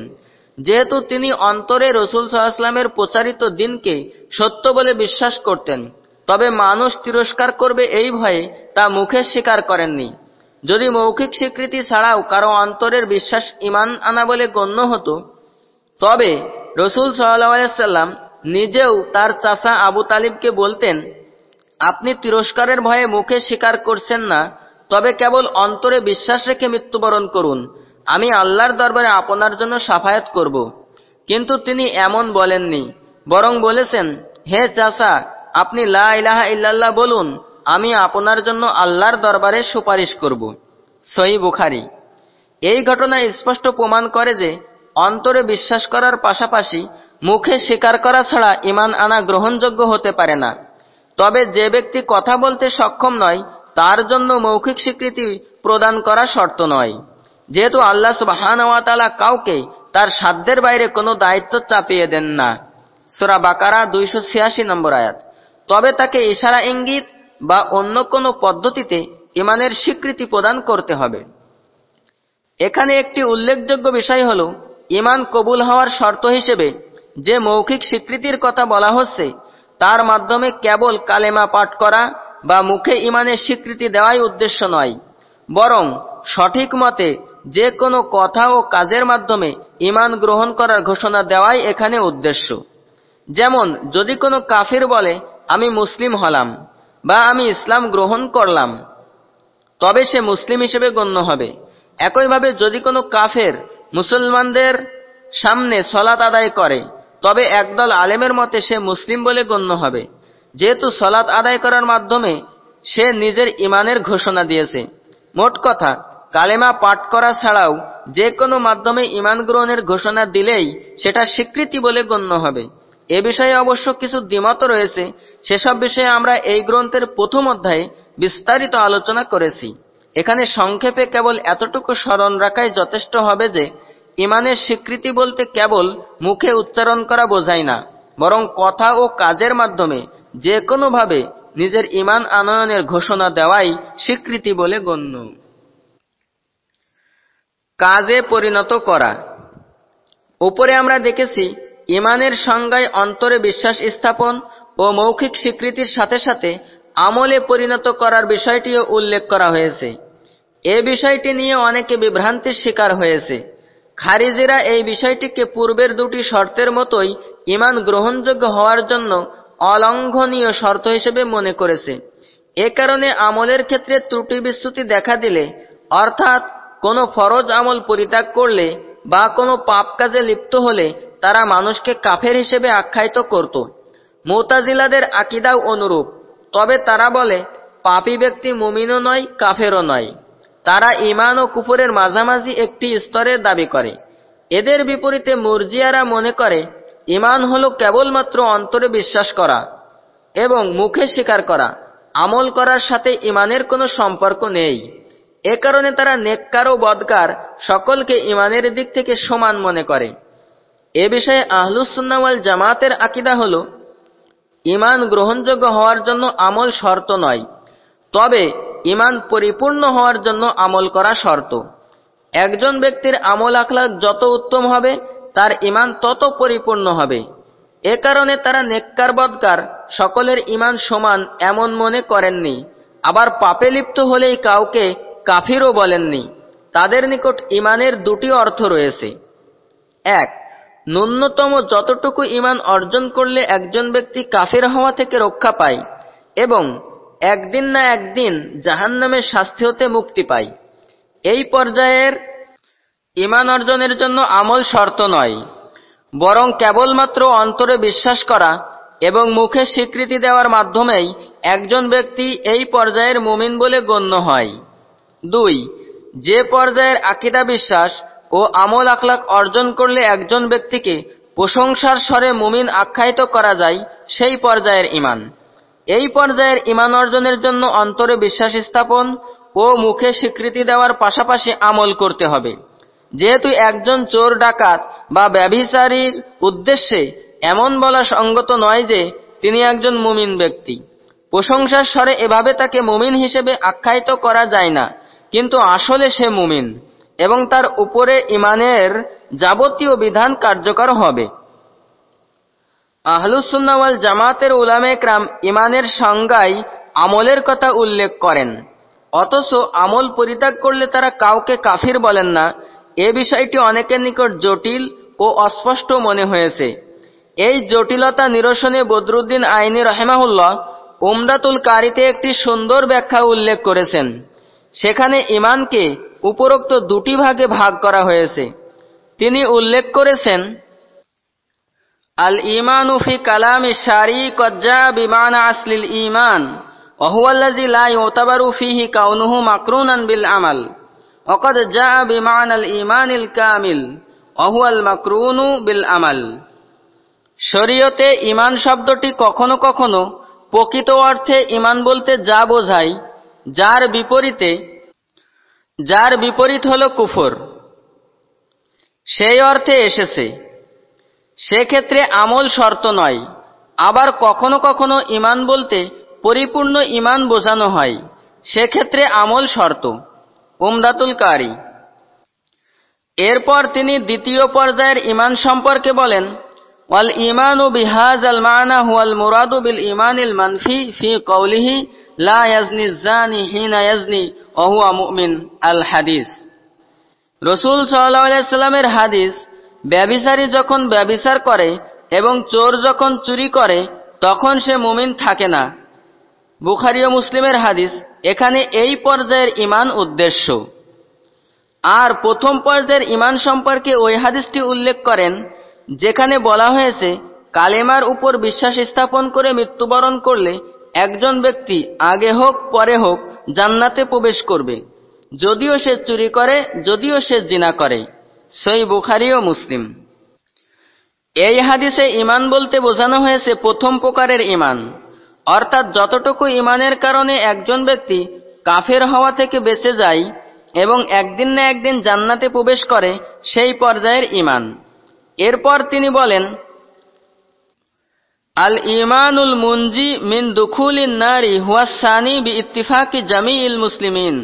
যেহেতু তিনি অন্তরে রসুল সাল্লাহামের প্রচারিত দিনকে সত্য বলে বিশ্বাস করতেন, তবে মানুষ তিরস্কার করবে এই ভয়ে তা মুখে স্বীকার করেননি। যদি মৌখিক স্বীকৃতি ছাড়াও কারও অন্তরের বিশ্বাস ইমান আনা বলে গণ্য হতো, তবে রসুল সাল্লাম নিজেও তার চাষা আবু তালিবকে বলতেন, আপনি তিরস্কারের ভয়ে মুখে স্বীকার করছেন না, তবে কেবল অন্তরে বিশ্বাস রেখে মৃত্যুবরণ করুন। আমি আল্লাহর দরবারে আপনার জন্য সাফায়াত করব। কিন্তু তিনি এমন বলেননি, বরং বলেছেন, হে চাষা আপনি লা ইলাহা ইল্লাল্লাহ বলুন আমি আপনার জন্য আল্লাহর দরবারে সুপারিশ করব। সই বুখারি। এই ঘটনা স্পষ্ট প্রমাণ করে যে অন্তরে বিশ্বাস করার পাশাপাশি মুখে স্বীকার করা ছাড়া ইমান আনা গ্রহণযোগ্য হতে পারে না। তবে যে ব্যক্তি কথা বলতে সক্ষম নয়, তার জন্য মৌখিক স্বীকৃতি প্রদান করা শর্ত নয়। যেহেতু আল্লাহ সুবাহানওয়াতালা কাউকে তার সাধ্যের বাইরে কোনো দায়িত্ব চাপিয়ে দেন না। সোরা বাকারা দুইশো ছিয়াশি নম্বর আয়াত। তবে তাকে ইশারা ইঙ্গিত বা অন্য কোনো পদ্ধতিতে ইমানের স্বীকৃতি প্রদান করতে হবে। এখানে একটি উল্লেখযোগ্য বিষয় হল, ইমান কবুল হওয়ার শর্ত হিসেবে যে মৌখিক স্বীকৃতির কথা বলা হচ্ছে, তার মাধ্যমে কেবল কালেমা পাঠ করা বা মুখে ইমানের স্বীকৃতি দেওয়াই উদ্দেশ্য নয়, বরং সঠিক মতে যে কোনো কথা ও কাজের মাধ্যমে ইমান গ্রহণ করার ঘোষণা দেওয়াই এখানে উদ্দেশ্য। যেমন, যদি কোনো কাফির বলে, আমি মুসলিম হলাম। বা আমি ইসলাম গ্রহণ করলাম, তবে সে মুসলিম হিসেবে গণ্য হবে। একইভাবে যদি কোনো কাফের মুসলমানদের সামনে সলাত আদায় করে, তবে একদল আলেমের মতে সে মুসলিম বলে গণ্য হবে। যেহেতু সলাত আদায় করার মাধ্যমে সে নিজের ইমানের ঘোষণা দিয়েছে। মোট কথা, কালেমা পাঠ করা ছাড়াও যে কোনো মাধ্যমে ইমান গ্রহণের ঘোষণা দিলেই সেটা স্বীকৃতি বলে গণ্য হবে। এ বিষয়ে অবশ্য কিছু দ্বিমত রয়েছে সেসব বিষয়ে আমরা এই গ্রন্থের প্রথম অধ্যায়ে বিস্তারিত আলোচনা করেছি। এখানে সংক্ষেপে কেবল এতটুকু স্মরণ রাখাই যথেষ্ট হবে যে, ইমানের স্বীকৃতি বলতে কেবল মুখে উচ্চারণ করা বোঝায় না, বরং কথা ও কাজের মাধ্যমে যে কোনোভাবে নিজের ইমান আনয়নের ঘোষণা দেওয়াই স্বীকৃতি বলে গণ্য। কাজে পরিণত করা। উপরে আমরা দেখেছি, ইমানের সংজ্ঞায় অন্তরে বিশ্বাস স্থাপন ও মৌখিক স্বীকৃতির সাথে সাথে আমলে পরিণত করার বিষয়টিও উল্লেখ করা হয়েছে। এ বিষয়টি নিয়ে অনেকে বিভ্রান্তির শিকার হয়েছে। খারিজিরা এই বিষয়টিকে পূর্বের দুটি শর্তের মতোই ইমান গ্রহণযোগ্য হওয়ার জন্য অলঙ্ঘনীয় শর্ত হিসেবে মনে করেছে। এ কারণে আমলের ক্ষেত্রে ত্রুটি বিচ্যুতি দেখা দিলে, অর্থাৎ কোনো ফরজ আমল পরিত্যাগ করলে বা কোনো পাপ কাজে লিপ্ত হলে তারা মানুষকে কাফের হিসেবে আখ্যায়িত করত। মোতাজিলাদের আকিদাও অনুরূপ। তবে তারা বলে, পাপি ব্যক্তি মুমিনও নয়, কাফেরও নয়। তারা ইমান ও কুফরের মাঝামাঝি একটি স্তরের দাবি করে। এদের বিপরীতে মুরজিয়ারা মনে করে ইমান হল কেবলমাত্র অন্তরে বিশ্বাস করা এবং মুখে স্বীকার করা। আমল করার সাথে ইমানের কোনো সম্পর্ক নেই। এ কারণে তারা নেককার ও বদকার, সকলকে ইমানের দিক থেকে সমান মনে করে। এ বিষয়ে আহলুসুন্নাওয়াল জামাতের আকিদা হল ইমান গ্রহণযোগ্য হওয়ার জন্য আমল শর্ত নয়। তবে ইমান পরিপূর্ণ হওয়ার জন্য আমল করা শর্ত। একজন ব্যক্তির আমল আখলাক যত উত্তম হবে, তার ইমান তত পরিপূর্ণ হবে। এ কারণে তারা নেককার বদকার, সকলের ইমান সমান এমন মনে করেননি। আবার পাপে লিপ্ত হলেই কাউকে কাফিরও বলেননি। তাদের নিকট ইমানের দুটি অর্থ রয়েছে। এক ন্যূনতম যতটুকু ইমান অর্জন করলে একজন ব্যক্তি কাফের হওয়া থেকে রক্ষা পায় এবং একদিন না একদিন জাহান্নামের শাস্তি হতে মুক্তি পায়। এই পর্যায়ের ইমান অর্জনের জন্য আমল শর্ত নয়, বরং কেবলমাত্র অন্তরে বিশ্বাস করা এবং মুখে স্বীকৃতি দেওয়ার মাধ্যমেই একজন ব্যক্তি এই পর্যায়ের মুমিন বলে গণ্য হয়। দুই, যে পর্যায়ের আকিদা বিশ্বাস ও আমল আখলাক অর্জন করলে একজন ব্যক্তিকে প্রশংসার স্বরে মুমিন আখ্যায়িত করা যায়, সেই পর্যায়ের ইমান এই পর্যায়ের ইমান অর্জনের জন্য অন্তরে বিশ্বাস স্থাপন ও মুখে স্বীকৃতি দেওয়ার পাশাপাশি আমল করতে হবে। যেহেতু একজন চোর ডাকাত বা ব্যভিচারীর উদ্দেশ্যে এমন বলা সঙ্গত নয় যে তিনি একজন মুমিন ব্যক্তি। প্রশংসার স্বরে এভাবে তাকে মুমিন হিসেবে আখ্যায়িত করা যায় না, কিন্তু আসলে সে মুমিন। এবং তার উপরে ইমানের যাবতীয় বিধান কার্যকর হবে। আহলুসুন্নাওয়াল জামাতের উলামে ক্রাম ইমানের সংজ্ঞায় আমলের কথা উল্লেখ করেন। অথচ আমল পরিত্যাগ করলে তারা কাউকে কাফির বলেন না। এ বিষয়টি অনেকের নিকট জটিল ও অস্পষ্ট মনে হয়েছে। এই জটিলতা নিরসনে বদরুদ্দিন আইনি রহেমাহুল্লাহ উমদাতুল কারিতে একটি সুন্দর ব্যাখ্যা উল্লেখ করেছেন। সেখানে ইমানকে উপরোক্ত দুটি ভাগে ভাগ করা হয়েছে। তিনি উল্লেখ করেছেন আল ইমান উফি কালাম শারি কজ্জা বিমান আসলিল ইমান কাউনুহু বিল আমাল বিমান আল অহুয়াল বিল আমাল। ইমান শব্দটি কখনো কখনো প্রকৃত অর্থে ইমান বলতে যা বোঝায় যার বিপরীতে, যার বিপরীত হল কুফর। সেই অর্থে এসেছে, সেক্ষেত্রে আমল শর্ত নয়। আবার কখনো কখনো ইমান বলতে পরিপূর্ণ ইমান বোঝানো হয়। সেক্ষেত্রে আমল শর্ত, উমদাতুল কারি। এরপর তিনি দ্বিতীয় পর্যায়ের ইমান সম্পর্কে বলেন, ওয়াল ইমান ও বিহাজ আল মানা হুয়াল মুরাদু বিল ইমান ইল মানফি ফি কৌলিহি লা ওহুয়া মুমিন আল হাদিস। রসুল হাদিস যখন ব্যবিচার করে এবং চোর যখন চুরি করে, তখন সে মুমিন থাকে না। বুখারি মুসলিমের হাদিস, এখানে এই পর্যায়ের ইমান উদ্দেশ্য। আর প্রথম পর্যায়ের ইমান সম্পর্কে ওই হাদিসটি উল্লেখ করেন, যেখানে বলা হয়েছে, কালেমার উপর বিশ্বাস স্থাপন করে মৃত্যুবরণ করলে একজন ব্যক্তি আগে হোক, পরে হোক, জান্নাতে প্রবেশ করবে। যদিও সে চুরি করে, যদিও সে জিনা করে। সই বুখারি ও মুসলিম। এই হাদিসে ইমান বলতে বোঝানো হয়েছে প্রথম প্রকারের ইমান অর্থাৎ যতটুকু ইমানের কারণে একজন ব্যক্তি কাফের হওয়া থেকে বেঁচে যায় এবং একদিন না একদিন জান্নাতে প্রবেশ করে, সেই পর্যায়ের ইমান এরপর তিনি বলেন আল ইমানুল মুনজি মিন দুখুলিন নারী হুয়াসানি বি ইত্তিফাকি জামি ইল মুসলিমিন।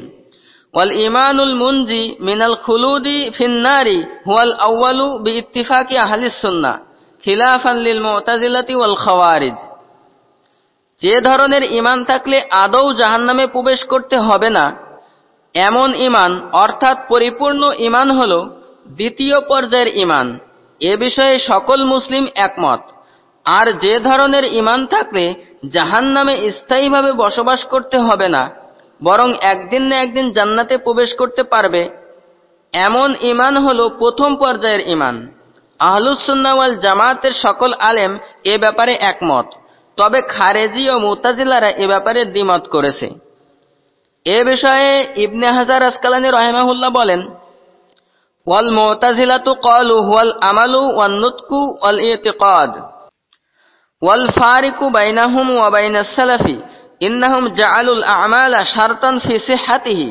ওয়াল ইমানুল মুনজি মিনাল খুলুদি ফিন ফিন্নারি হুয়াল আউ্বালু বি ইত্তিফাকি আহলিস সুন্না খিলাফান লিল মুতাজিলাতি ওয়াল খাওয়ারিজ। যে ধরনের ইমান থাকলে আদৌ জাহান্নামে প্রবেশ করতে হবে না। এমন ইমান অর্থাৎ পরিপূর্ণ ইমান হল দ্বিতীয় পর্যায়ের ইমান এ বিষয়ে সকল মুসলিম একমত। আর যে ধরনের ইমান থাকলে জাহান নামে স্থায়ীভাবে বসবাস করতে হবে না, বরং একদিন না একদিন জান্নাতে প্রবেশ করতে পারবে। এমন ইমান হল প্রথম পর্যায়ের ইমান আহলুসুন্নাওয়াল জামাতের সকল আলেম এ ব্যাপারে একমত, তবে খারেজি ও মুতাজিলারা এ ব্যাপারে দ্বিমত করেছে। এ বিষয়ে ইবনে হাজার আসকালানি রহেমাহুল্লাহ বলেন, ওয়াল মুতাজিলাতু ক্বালু হুয়াল আমালু ওয়ান নুতকু ওয়াল ইতিকাদ। ওয়াল ফারিকু বাইনাহুম ওয়া বাইনাস সালাফি, ইন্নাহুম জাআলুল আমালা শারতান ফি সিহহাতিহি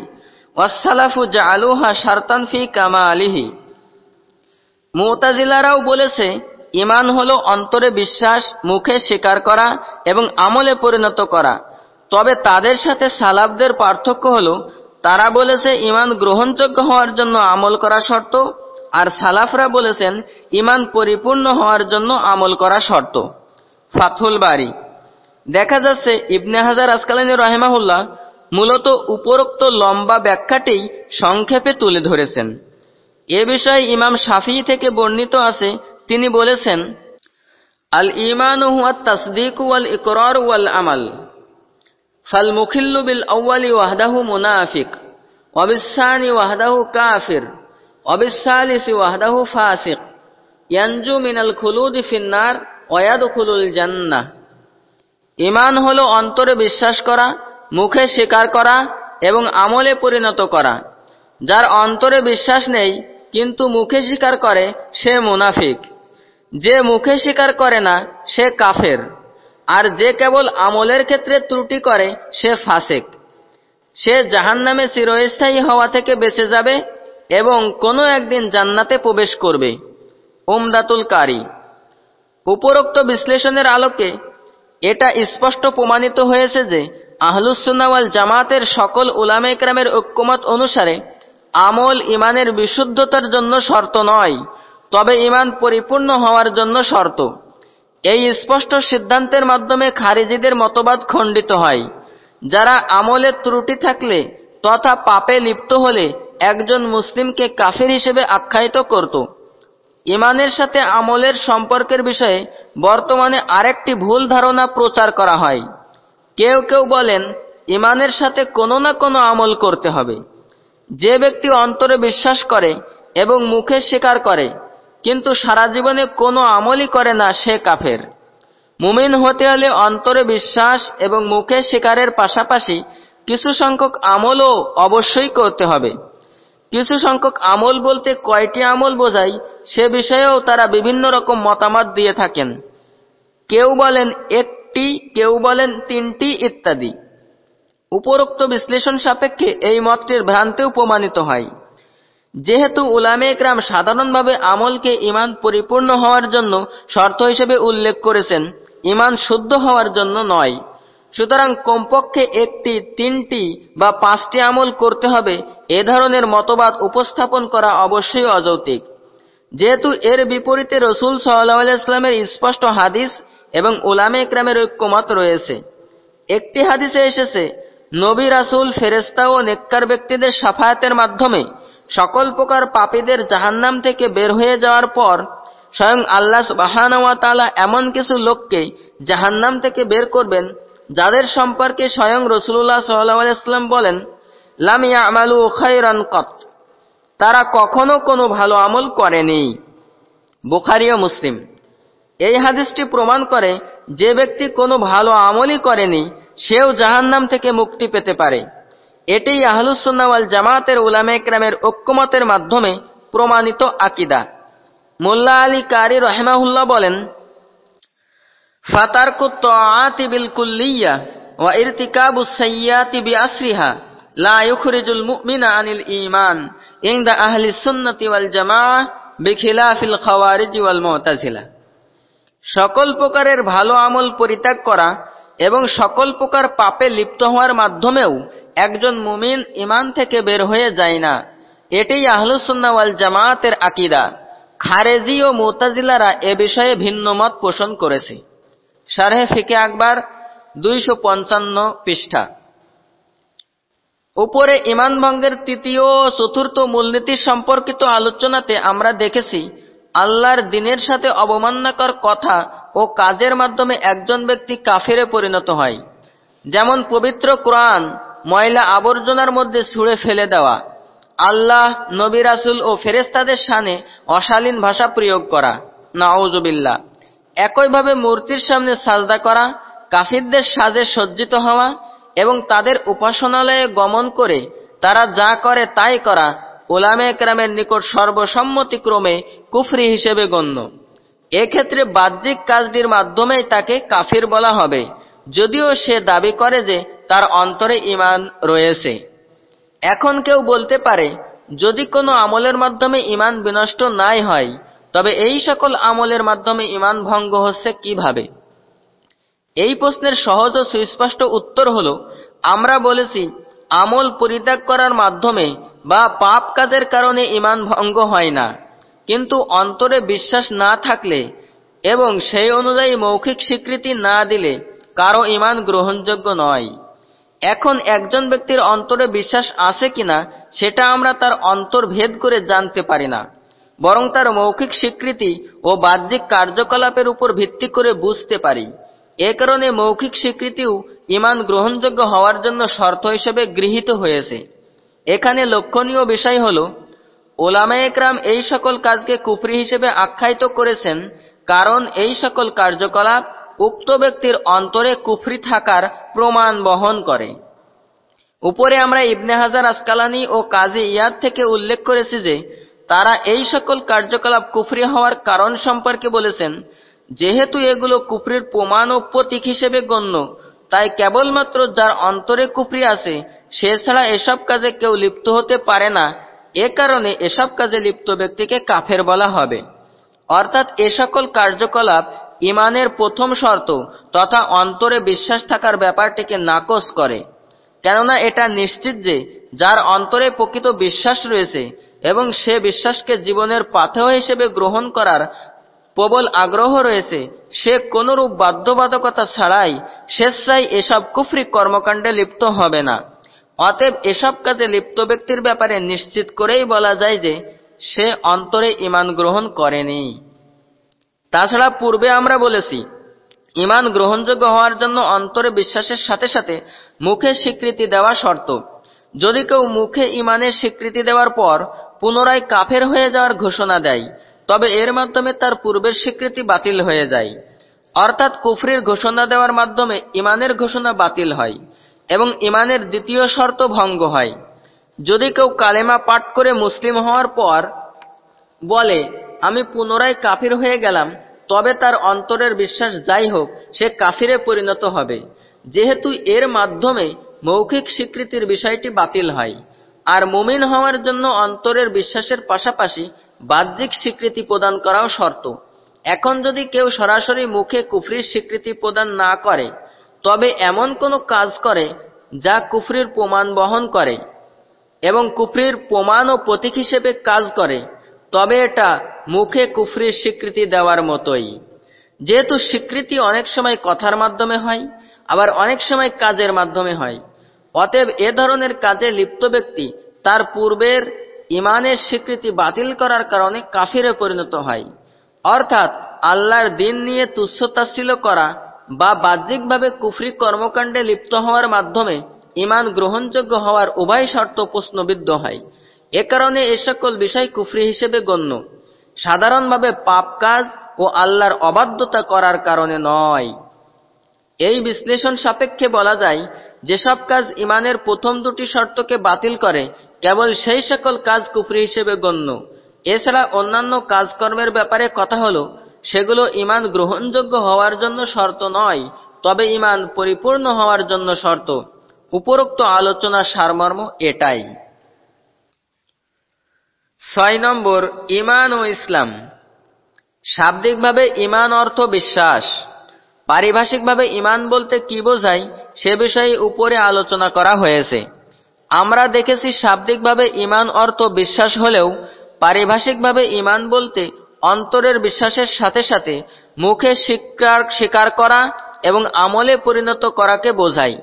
ওয়াস সালাফু জাআলুহা শারতান ফি কামালিহি। মুতাজিলারাও বলেছে ইমান হলো অন্তরে বিশ্বাস, মুখে স্বীকার করা এবং আমলে পরিণত করা। তবে তাদের সাথে সালাবদের পার্থক্য হল, তারা বলেছে ইমান গ্রহণযোগ্য হওয়ার জন্য আমল করা শর্ত, আর সালাফরা বলেছেন ইমান পরিপূর্ণ হওয়ার জন্য আমল করা শর্ত। ফাথুল বাড়ি। দেখা যাচ্ছে ইবনে হাজার আসকালানী রহেমাহুল্লাহ মূলত উপরোক্ত লম্বা ব্যাখ্যাটি সংক্ষেপে তুলে ধরেছেন। এ বিষয়ে ইমাম শাফি থেকে বর্ণিত আছে, তিনি বলেছেন, আল ইমান হুয়া তসদিক ওয়াল ইকরার ওয়াল আমাল। ফাল মুখিল্লু বিল আউ্বালি ওয়াহদাহু মুনাফিক। অবিসানি ওয়াহদাহু কাফির। অবিসালিসি ওয়াহদাহু ফাসিক। ইয়ানজু মিনাল খুলুদি ফিন্নার ওয়াদখুলুল জান্নাহ। ইমান হলো অন্তরে বিশ্বাস করা, মুখে স্বীকার করা এবং আমলে পরিণত করা। যার অন্তরে বিশ্বাস নেই, কিন্তু মুখে স্বীকার করে, সে মুনাফিক। যে মুখে স্বীকার করে না, সে কাফের। আর যে কেবল আমলের ক্ষেত্রে ত্রুটি করে, সে ফাসেক। সে জাহান নামে চিরস্থায়ী হওয়া থেকে বেঁচে যাবে এবং কোনো একদিন জান্নাতে প্রবেশ করবে। উমদাতুল কারি। উপরোক্ত বিশ্লেষণের আলোকে এটা স্পষ্ট প্রমাণিত হয়েছে যে আহলুসুন্নাওয়াল জামাতের সকল উলামে ক্রামের ঐক্যমত অনুসারে আমল ইমানের বিশুদ্ধতার জন্য শর্ত নয়, তবে ইমান পরিপূর্ণ হওয়ার জন্য শর্ত। এই স্পষ্ট সিদ্ধান্তের মাধ্যমে খারিজিদের মতবাদ খণ্ডিত হয়। যারা আমলের ত্রুটি থাকলে তথা পাপে লিপ্ত হলে একজন মুসলিমকে কাফের হিসেবে আখ্যায়িত করত। ইমানের সাথে আমলের সম্পর্কের বিষয়ে বর্তমানে আরেকটি ভুল ধারণা প্রচার করা হয়। কেউ কেউ বলেন, ইমানের সাথে কোনো না কোনো আমল করতে হবে। যে ব্যক্তি অন্তরে বিশ্বাস করে এবং মুখে স্বীকার করে, কিন্তু সারা জীবনে কোনো আমলই করে না সে কাফের। মুমিন হতে হলে অন্তরে বিশ্বাস এবং মুখে স্বীকারের পাশাপাশি কিছু সংখ্যক আমলও অবশ্যই করতে হবে। কিছু সংখ্যক আমল বলতে কয়টি আমল বোঝায় সে বিষয়েও তারা বিভিন্ন রকম মতামত দিয়ে থাকেন। কেউ বলেন একটি, কেউ বলেন তিনটি ইত্যাদি। উপরোক্ত বিশ্লেষণ সাপেক্ষে এই মতটির ভ্রান্তিও প্রমাণিত হয়। যেহেতু উলামে একরাম সাধারণভাবে আমলকে ইমান পরিপূর্ণ হওয়ার জন্য শর্ত হিসেবে উল্লেখ করেছেন ইমান শুদ্ধ হওয়ার জন্য নয়। সুতরাং কমপক্ষে একটি, তিনটি বা পাঁচটি আমল করতে হবে। এ ধরনের মতবাদ উপস্থাপন করা অবশ্যই অযৌতিক যেহেতু এর বিপরীতে রসুল সাল্লাহ ইসলামের স্পষ্ট হাদিস এবং উলামে একরামের ঐক্যমত রয়েছে। একটি হাদিসে এসেছে, নবী রাসুল ফেরেস্তা ও নেককার ব্যক্তিদের সাফায়াতের মাধ্যমে সকল প্রকার পাপীদের জাহান্নাম থেকে বের হয়ে যাওয়ার পর স্বয়ং আল্লাহ বাহানওয়াতালা এমন কিছু লোককে জাহান্নাম থেকে বের করবেন যাদের সম্পর্কে স্বয়ং রসুল্লাহ সাল্লাম বলেন লামিয়া আমালু খাইরান কত তারা কখনো কোনো ভালো আমল করেনি। বুখারি ও মুসলিম। এই হাদিসটি প্রমাণ করে যে ব্যক্তি কোনো ভালো আমলই করেনি, সেও জাহান্নাম থেকে মুক্তি পেতে পারে। এটি আহলুসুন্নাওয়াল জামাতের উলামে একরামের ঐক্যমতের মাধ্যমে প্রমাণিত আকিদা। মোল্লা আলী কারি রহেমাহুল্লাহ বলেন ওয়া লা মুমিনা আনিল আহলি ওয়াল ওয়াল সকল প্রকারের ভালো আমল পরিত্যাগ করা এবং সকল প্রকার পাপে লিপ্ত হওয়ার মাধ্যমেও একজন মুমিন ইমান থেকে বের হয়ে যায় না। এটাই আহলুসুন্নাওয়াল জামায়াতের আকিদা। খারেজি ও মোতাজিলারা এ বিষয়ে ভিন্ন মত পোষণ করেছে। সারহে ফিকে আকবর দুইশো পঞ্চান্ন পৃষ্ঠা। উপরে ইমান ভঙ্গের তৃতীয় চতুর্থ মূলনীতি সম্পর্কিত আলোচনাতে আমরা দেখেছি, আল্লাহর দিনের সাথে অবমাননাকর কথা ও কাজের মাধ্যমে একজন ব্যক্তি কাফেরে পরিণত হয়। যেমন পবিত্র কোরআন ময়লা আবর্জনার মধ্যে ছুঁড়ে ফেলে দেওয়া, আল্লাহ, নবী রাসুল ও ফেরেস্তাদের সানে অশালীন ভাষা প্রয়োগ করা। নাউজুবিল্লা একইভাবে মূর্তির সামনে সাজদা করা, কাফিরদের সাজে সজ্জিত হওয়া এবং তাদের উপাসনালয়ে গমন করে তারা যা করে তাই করা ওলামে একরামের নিকট সর্বসম্মতিক্রমে কুফরি হিসেবে গণ্য। এক্ষেত্রে বাহ্যিক কাজটির মাধ্যমেই তাকে কাফির বলা হবে, যদিও সে দাবি করে যে তার অন্তরে ইমান রয়েছে। এখন কেউ বলতে পারে, যদি কোনো আমলের মাধ্যমে ইমান বিনষ্ট নাই হয় তবে এই সকল আমলের মাধ্যমে ইমান ভঙ্গ হচ্ছে কীভাবে? এই প্রশ্নের সহজ ও সুস্পষ্ট উত্তর হল, আমরা বলেছি, আমল পরিত্যাগ করার মাধ্যমে বা পাপ কাজের কারণে ইমান ভঙ্গ হয় না। কিন্তু অন্তরে বিশ্বাস না থাকলে এবং সেই অনুযায়ী মৌখিক স্বীকৃতি না দিলে কারও ইমান গ্রহণযোগ্য নয়। এখন একজন ব্যক্তির অন্তরে বিশ্বাস আছে কিনা, সেটা আমরা তার অন্তর ভেদ করে জানতে পারি না। বরং তার মৌখিক স্বীকৃতি ও বাহ্যিক কার্যকলাপের উপর ভিত্তি করে বুঝতে পারি। এ কারণে মৌখিক স্বীকৃতিও ইমান গ্রহণযোগ্য হওয়ার জন্য শর্ত হিসেবে গৃহীত হয়েছে। এখানে লক্ষণীয় বিষয় হল ওলামা একরাম এই সকল কাজকে কুফরি হিসেবে আখ্যায়িত করেছেন কারণ এই সকল কার্যকলাপ উক্ত ব্যক্তির অন্তরে কুফরি থাকার প্রমাণ বহন করে। উপরে আমরা ইবনে হাজার আসকালানি ও কাজী ইয়াদ থেকে উল্লেখ করেছি যে তারা এই সকল কার্যকলাপ কুফরি হওয়ার কারণ সম্পর্কে বলেছেন, যেহেতু এগুলো কুফরির প্রমাণ ও প্রতীক হিসেবে গণ্য, তাই কেবলমাত্র যার অন্তরে কুফরি আছে, সে ছাড়া এসব কাজে কেউ লিপ্ত হতে পারে না। এ কারণে এসব কাজে লিপ্ত ব্যক্তিকে কাফের বলা হবে। অর্থাৎ এ সকল কার্যকলাপ ইমানের প্রথম শর্ত তথা অন্তরে বিশ্বাস থাকার ব্যাপারটিকে নাকচ করে। কেননা এটা নিশ্চিত যে, যার অন্তরে প্রকৃত বিশ্বাস রয়েছে এবং সে বিশ্বাসকে জীবনের পাথেয় হিসেবে গ্রহণ করার প্রবল আগ্রহ রয়েছে। সে কোনরূপ বাধ্যবাধকতা ছাড়াই স্বেচ্ছায় এসব কুফরি কর্মকাণ্ডে লিপ্ত হবে না। অতএব এসব কাজে লিপ্ত ব্যক্তির ব্যাপারে নিশ্চিত করেই বলা যায় যে সে অন্তরে ইমান গ্রহণ করেনি। তাছাড়া পূর্বে আমরা বলেছি ইমান গ্রহণযোগ্য হওয়ার জন্য অন্তরে বিশ্বাসের সাথে সাথে মুখে স্বীকৃতি দেওয়া শর্ত। যদি কেউ মুখে ইমানের স্বীকৃতি দেওয়ার পর পুনরায় কাফের হয়ে যাওয়ার ঘোষণা দেয়, তবে এর মাধ্যমে তার পূর্বের স্বীকৃতি বাতিল হয়ে যায়। অর্থাৎ কুফরির ঘোষণা দেওয়ার মাধ্যমে ইমানের ঘোষণা বাতিল হয় এবং ইমানের দ্বিতীয় শর্ত ভঙ্গ হয়। যদি কেউ কালেমা পাঠ করে মুসলিম হওয়ার পর বলে, আমি পুনরায় কাফির হয়ে গেলাম, তবে তার অন্তরের বিশ্বাস যাই হোক, সে কাফিরে পরিণত হবে। যেহেতু এর মাধ্যমে মৌখিক স্বীকৃতির বিষয়টি বাতিল হয়। আর মুমিন হওয়ার জন্য অন্তরের বিশ্বাসের পাশাপাশি বাহ্যিক স্বীকৃতি প্রদান করাও শর্ত। এখন যদি কেউ সরাসরি মুখে কুফরির স্বীকৃতি প্রদান না করে, তবে এমন কোনো কাজ করে যা কুফরির প্রমাণ বহন করে এবং কুফরির প্রমাণ ও প্রতীক হিসেবে কাজ করে, তবে এটা মুখে কুফরির স্বীকৃতি দেওয়ার মতোই। যেহেতু স্বীকৃতি অনেক সময় কথার মাধ্যমে হয়, আবার অনেক সময় কাজের মাধ্যমে হয়। অতএব এ ধরনের কাজে লিপ্ত ব্যক্তি তার পূর্বের ইমানের স্বীকৃতি বাতিল করার কারণে কাফিরে পরিণত হয়। অর্থাৎ আল্লাহর দিন নিয়ে তুচ্ছতাশীল করা বা বাহ্যিকভাবে কুফরি কর্মকাণ্ডে লিপ্ত হওয়ার মাধ্যমে ইমান গ্রহণযোগ্য হওয়ার উভয় শর্ত প্রশ্নবিদ্ধ হয়। এ কারণে এ সকল বিষয় কুফরি হিসেবে গণ্য। সাধারণভাবে পাপ কাজ ও আল্লাহর অবাধ্যতা করার কারণে নয়। এই বিশ্লেষণ সাপেক্ষে বলা যায়, যেসব কাজ ইমানের প্রথম দুটি শর্তকে বাতিল করে, কেবল সেই সকল কাজ কুফরি হিসেবে গণ্য। এছাড়া অন্যান্য কাজকর্মের ব্যাপারে কথা হল, সেগুলো ইমান গ্রহণযোগ্য হওয়ার জন্য শর্ত নয়, তবে ইমান পরিপূর্ণ হওয়ার জন্য শর্ত। উপরোক্ত আলোচনার সারমর্ম এটাই। ছয় নম্বর, ইমান ও ইসলাম। শাব্দিকভাবে ইমান অর্থ বিশ্বাস। পারিভাষিকভাবে ইমান বলতে কি বোঝায়, সে বিষয়ে উপরে আলোচনা করা হয়েছে। আমরা দেখেছি শাব্দিকভাবে ইমান অর্থ বিশ্বাস হলেও, পারিভাষিকভাবে ইমান বলতে অন্তরের বিশ্বাসের সাথে সাথে মুখে স্বীকার স্বীকার করা এবং আমলে পরিণত করাকে বোঝায়।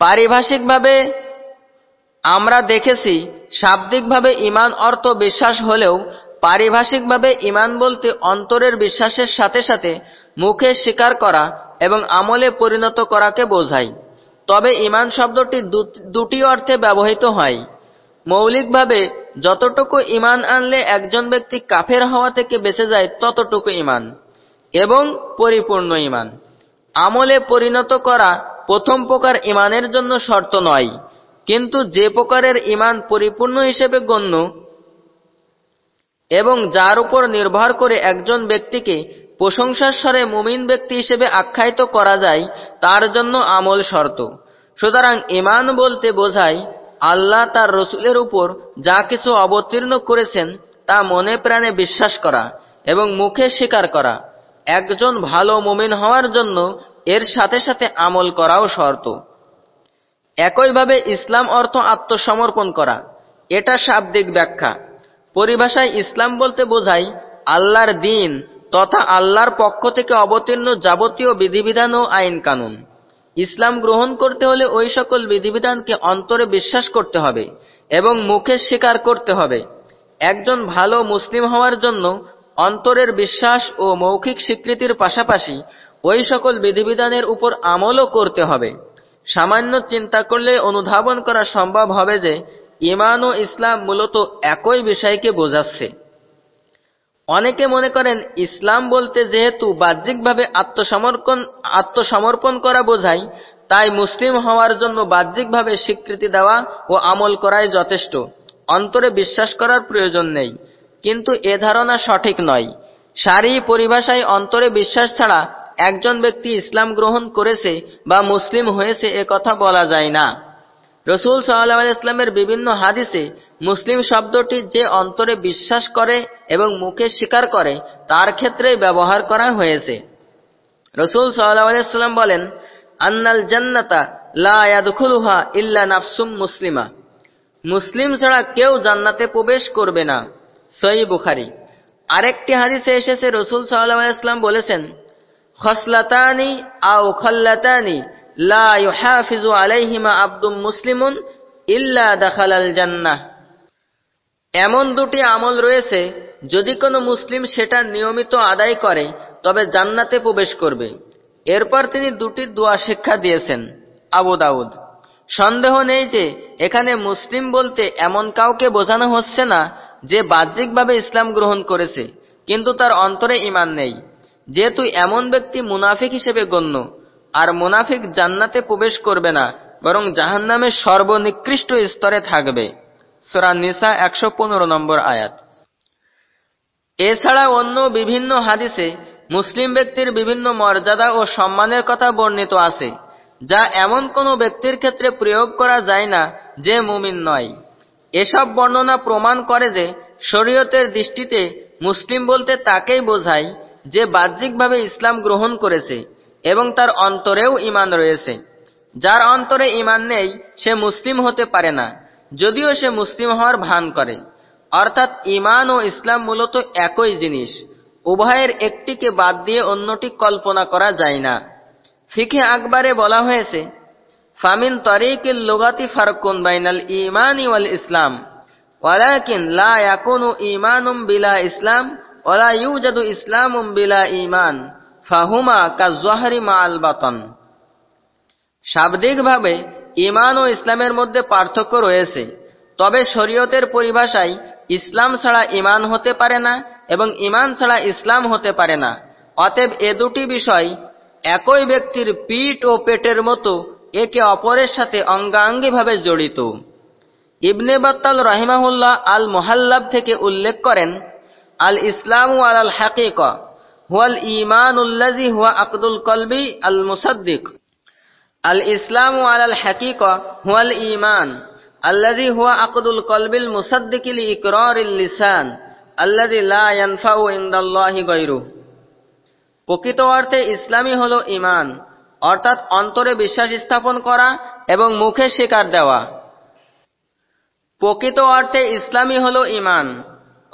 পারিভাষিকভাবে আমরা দেখেছি, শাব্দিকভাবে ইমান অর্থ বিশ্বাস হলেও পারিভাষিকভাবে ইমান বলতে অন্তরের বিশ্বাসের সাথে সাথে মুখে স্বীকার করা এবং আমলে পরিণত করাকে বোঝায়। তবে ইমান শব্দটি দুটি অর্থে ব্যবহৃত হয়। মৌলিকভাবে যতটুকু ইমান আনলে একজন ব্যক্তি কাফের হওয়া থেকে বেঁচে যায়, ততটুকু ইমান। এবং পরিপূর্ণ ইমান। আমলে পরিণত করা প্রথম প্রকার ইমানের জন্য শর্ত নয়। কিন্তু যে প্রকারের ইমান পরিপূর্ণ হিসেবে গণ্য এবং যার উপর নির্ভর করে একজন ব্যক্তিকে প্রশংসার স্বরে মুমিন ব্যক্তি হিসেবে আখ্যায়িত করা যায়, তার জন্য আমল শর্ত। সুতরাং ইমান বলতে বোঝায়, আল্লাহ তার রসুলের উপর যা কিছু অবতীর্ণ করেছেন, তা মনে প্রাণে বিশ্বাস করা এবং মুখে স্বীকার করা। একজন ভালো মুমিন হওয়ার জন্য এর সাথে সাথে আমল করাও শর্ত। একইভাবে ইসলাম অর্থ আত্মসমর্পণ করা, এটা শাব্দিক ব্যাখ্যা। পরিভাষায় ইসলাম বলতে বোঝায় আল্লাহর দিন তথা আল্লাহর পক্ষ থেকে অবতীর্ণ যাবতীয় বিধিবিধান ও আইন কানুন। ইসলাম গ্রহণ করতে হলে ওই সকল বিধিবিধানকে অন্তরে বিশ্বাস করতে হবে এবং মুখে স্বীকার করতে হবে। একজন ভালো মুসলিম হওয়ার জন্য অন্তরের বিশ্বাস ও মৌখিক স্বীকৃতির পাশাপাশি ওই সকল বিধিবিধানের উপর আমলও করতে হবে। সামান্য চিন্তা করলে অনুধাবন করা সম্ভব হবে যে ইমান ও ইসলাম মূলত একই বিষয়কে বোঝাচ্ছে। অনেকে মনে করেন ইসলাম বলতে যেহেতু বাহ্যিকভাবে আত্মসমর্পণ আত্মসমর্পণ করা বোঝায়, তাই মুসলিম হওয়ার জন্য বাহ্যিকভাবে স্বীকৃতি দেওয়া ও আমল করাই যথেষ্ট। অন্তরে বিশ্বাস করার প্রয়োজন নেই। কিন্তু এ ধারণা সঠিক নয়। সারি পরিভাষায় অন্তরে বিশ্বাস ছাড়া একজন ব্যক্তি ইসলাম গ্রহণ করেছে বা মুসলিম হয়েছে এ কথা বলা যায় না। রসুল সাল্লাহ ইসলামের বিভিন্ন হাদিসে মুসলিম শব্দটি যে অন্তরে বিশ্বাস করে এবং মুখে স্বীকার করে, তার ক্ষেত্রে ব্যবহার করা হয়েছে। রসুল সাল্লাম বলেন, আন্নাল জান্নাতা লায়াদুলুহা ইল্লা নাফসুম মুসলিমা। মুসলিম ছাড়া কেউ জান্নাতে প্রবেশ করবে না। সই বুখারি। আরেকটি হাদিসে এসেছে, রসুল সাল্লাম বলেছেন, খসলাতানি আও খল্লাতানি লা ইউহাফিজু আলাইহিমা আব্দুম মুসলিমুন ইল্লা দাখালাল জান্নাহ। এমন দুটি আমল রয়েছে, যদি কোনো মুসলিম সেটা নিয়মিত আদায় করে, তবে জান্নাতে প্রবেশ করবে। এরপর তিনি দুটি দোয়া শিক্ষা দিয়েছেন, আবু দাউদ। সন্দেহ নেই যে, এখানে মুসলিম বলতে এমন কাউকে বোঝানো হচ্ছে না যে বাহ্যিকভাবে ইসলাম গ্রহণ করেছে, কিন্তু তার অন্তরে ইমান নেই। যেহেতু এমন ব্যক্তি মুনাফিক হিসেবে গণ্য আর মুনাফিক জান্নাতে প্রবেশ করবে না, বরং জাহান্নামের সর্বনিকৃষ্ট স্তরে থাকবে। নিসা একশো পনেরো নম্বর আয়াত। এছাড়া অন্য বিভিন্ন হাদিসে মুসলিম ব্যক্তির বিভিন্ন মর্যাদা ও সম্মানের কথা বর্ণিত আছে, যা এমন কোনো ব্যক্তির ক্ষেত্রে প্রয়োগ করা যায় না যে মুমিন নয়। এসব বর্ণনা প্রমাণ করে যে শরীয়তের দৃষ্টিতে মুসলিম বলতে তাকেই বোঝায় যে বাহ্যিকভাবে ইসলাম গ্রহণ করেছে। এবং তার অন্তরেও ইমান রয়েছে। যার অন্তরে ইমান নেই, সে মুসলিম হতে পারে না, যদিও সে মুসলিম হওয়ার ভান করে। অর্থাৎ ইমান ও ইসলাম মূলত একই জিনিস, উভয়ের একটিকে বাদ দিয়ে অন্যটি কল্পনা করা যায় না। ফিখে আকবারে বলা হয়েছে, ফামিন তরিকিল লোগাতি ফারকুন বাইনাল ইমান ওয়াল ইসলাম, ওয়ালাকিন লা ইয়াকুনু ইমানুম বিলা ইসলাম, ওয়ালা ইউজাদু ইসলামুম বিলা ইমান ফাহুমা কাজহারি মা আল বাতন। শাব্দিকভাবে ইমান ও ইসলামের মধ্যে পার্থক্য রয়েছে, তবে শরীয়তের পরিভাষায় ইসলাম ছাড়া ইমান হতে পারে না এবং ইমান ছাড়া ইসলাম হতে পারে না। অতএব এ দুটি বিষয় একই ব্যক্তির পিঠ ও পেটের মতো একে অপরের সাথে অঙ্গাঙ্গিভাবে জড়িত। ইবনে বাত্তাল রহিমাহুল্লাহ আল মোহাল্লাব থেকে উল্লেখ করেন আল ইসলাম আল হাকিক হুয়াল ইমানুল্লাজি হুয়া আকদুল কলবি আল মুসাদ্দিক। আল ইসলাম আলাল হাকিক হুয়াল ইমান আল্লাজি হুয়া আকদুল কলবিল মুসাদ্দিকিল ইল লিসান। আল্লাজি লা ইয়ানফাউ ইনদাল্লাহি গৈরু প্রকৃত অর্থে ইসলামই হল ইমান অর্থাৎ অন্তরে বিশ্বাস স্থাপন করা এবং মুখে স্বীকার দেওয়া। প্রকৃত অর্থে ইসলামই হল ইমান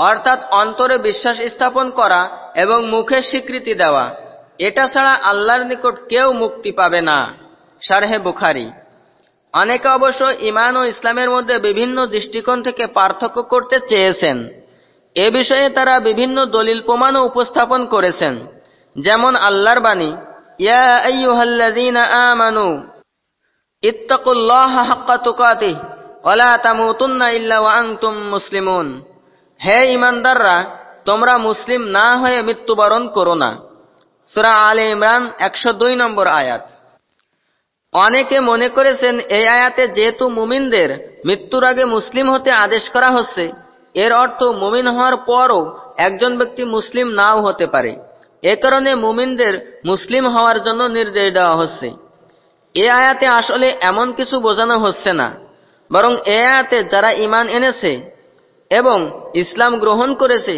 অর্থাৎ অন্তরে বিশ্বাস স্থাপন করা এবং মুখে স্বীকৃতি দেওয়া। এটা ছাড়া আল্লাহর নিকট কেউ মুক্তি পাবে না। সারহে বুখারি। অনেকে অবশ্য ইমান ও ইসলামের মধ্যে বিভিন্ন দৃষ্টিকোণ থেকে পার্থক্য করতে চেয়েছেন। এ বিষয়ে তারা বিভিন্ন দলিল প্রমাণও উপস্থাপন করেছেন। যেমন আল্লাহর বাণী, ইয়া ইত্তাকুল্লাহা হাক্কা তুকাতিহ তামুতুন্না ইল্লা ওয়া আনতুম মুসলিমুন। হে ইমানদাররা, তোমরা মুসলিম না হয়ে মৃত্যুবরণ করো না। সূরা আলে ইমরান 102 নম্বর আয়াত। অনেকে মনে করেছেন, এই আয়াতে যেহেতু মুমিনদের মৃত্যুর আগে মুসলিম হতে আদেশ করা হচ্ছে, এর অর্থ মুমিন হওয়ার পরও একজন ব্যক্তি মুসলিম নাও হতে পারে। এ কারণে মুমিনদের মুসলিম হওয়ার জন্য নির্দেশ দেওয়া হচ্ছে। এ আয়াতে আসলে এমন কিছু বোঝানো হচ্ছে না, বরং এ আয়াতে যারা ইমান এনেছে এবং ইসলাম গ্রহণ করেছে,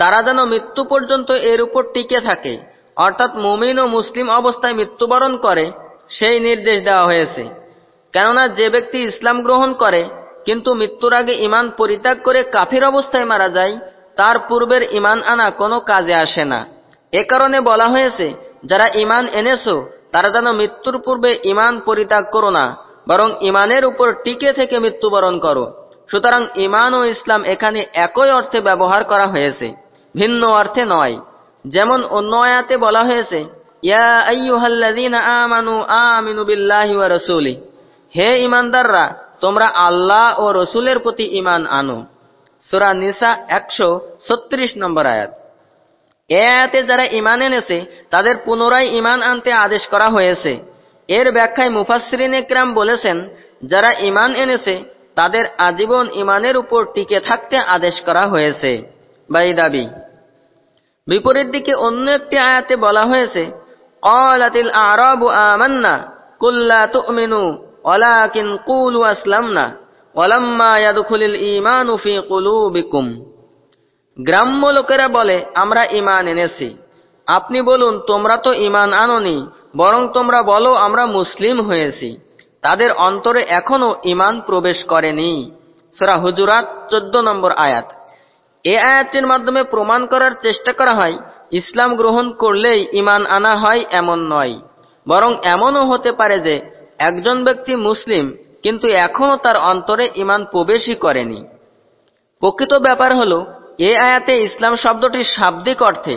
তারা যেন মৃত্যু পর্যন্ত এর উপর টিকে থাকে। অর্থাৎ মুমিন ও মুসলিম অবস্থায় মৃত্যুবরণ করে, সেই নির্দেশ দেওয়া হয়েছে। কেননা যে ব্যক্তি ইসলাম গ্রহণ করে, কিন্তু মৃত্যুর আগে ইমান পরিত্যাগ করে কাফির অবস্থায় মারা যায়, তার পূর্বের ইমান আনা কোনো কাজে আসে না। এ কারণে বলা হয়েছে, যারা ইমান এনেছো, তারা যেন মৃত্যুর পূর্বে ইমান পরিত্যাগ করো না, বরং ইমানের উপর টিকে থেকে মৃত্যুবরণ করো। সুতরাং ইমান ও ইসলাম এখানে একই অর্থে ব্যবহার করা হয়েছে, ভিন্ন অর্থে নয়। যেমন অন্য আয়াতে বলা হয়েছে, ইয়া হে ইমানদাররা তোমরা আল্লাহ ও রসুলের প্রতি ঈমান আনো। সূরা নিসা 136 নম্বর আয়াত। এ আয়াতে যারা ঈমান এনেছে, তাদের পুনরায় ঈমান আনতে আদেশ করা হয়েছে। এর ব্যাখ্যায় মুফাসরিন একরাম বলেছেন, যারা ইমান এনেছে তাদের আজীবন ইমানের উপর টিকে থাকতে আদেশ করা হয়েছে। বাই দাবি বিপরীত দিকে অন্য একটি আয়াতে বলা হয়েছে অলাতিল আরবু আমান্না, কুল্লা তুমিনু, ওয়ালাকিন কুলু আসলামনা, ওয়ালাম্মা ইয়াদখুলিল ঈমানু ফি কুলুবিকুম। গ্রাম্য লোকেরা বলে, আমরা ইমান এনেছি। আপনি বলুন, তোমরা তো ইমান আননি, বরং তোমরা বলো, আমরা মুসলিম হয়েছি। তাদের অন্তরে এখনও ইমান প্রবেশ করেনি। সরা হুজুরাত চোদ্দ নম্বর আয়াত। এ আয়াতটির মাধ্যমে প্রমাণ করার চেষ্টা করা হয়, ইসলাম গ্রহণ করলেই ইমান আনা হয় এমন নয়। বরং এমনও হতে পারে যে, একজন ব্যক্তি মুসলিম, কিন্তু এখনও তার অন্তরে ইমান প্রবেশই করেনি। প্রকৃত ব্যাপার হল, এ আয়াতে ইসলাম শব্দটি শাব্দিক অর্থে,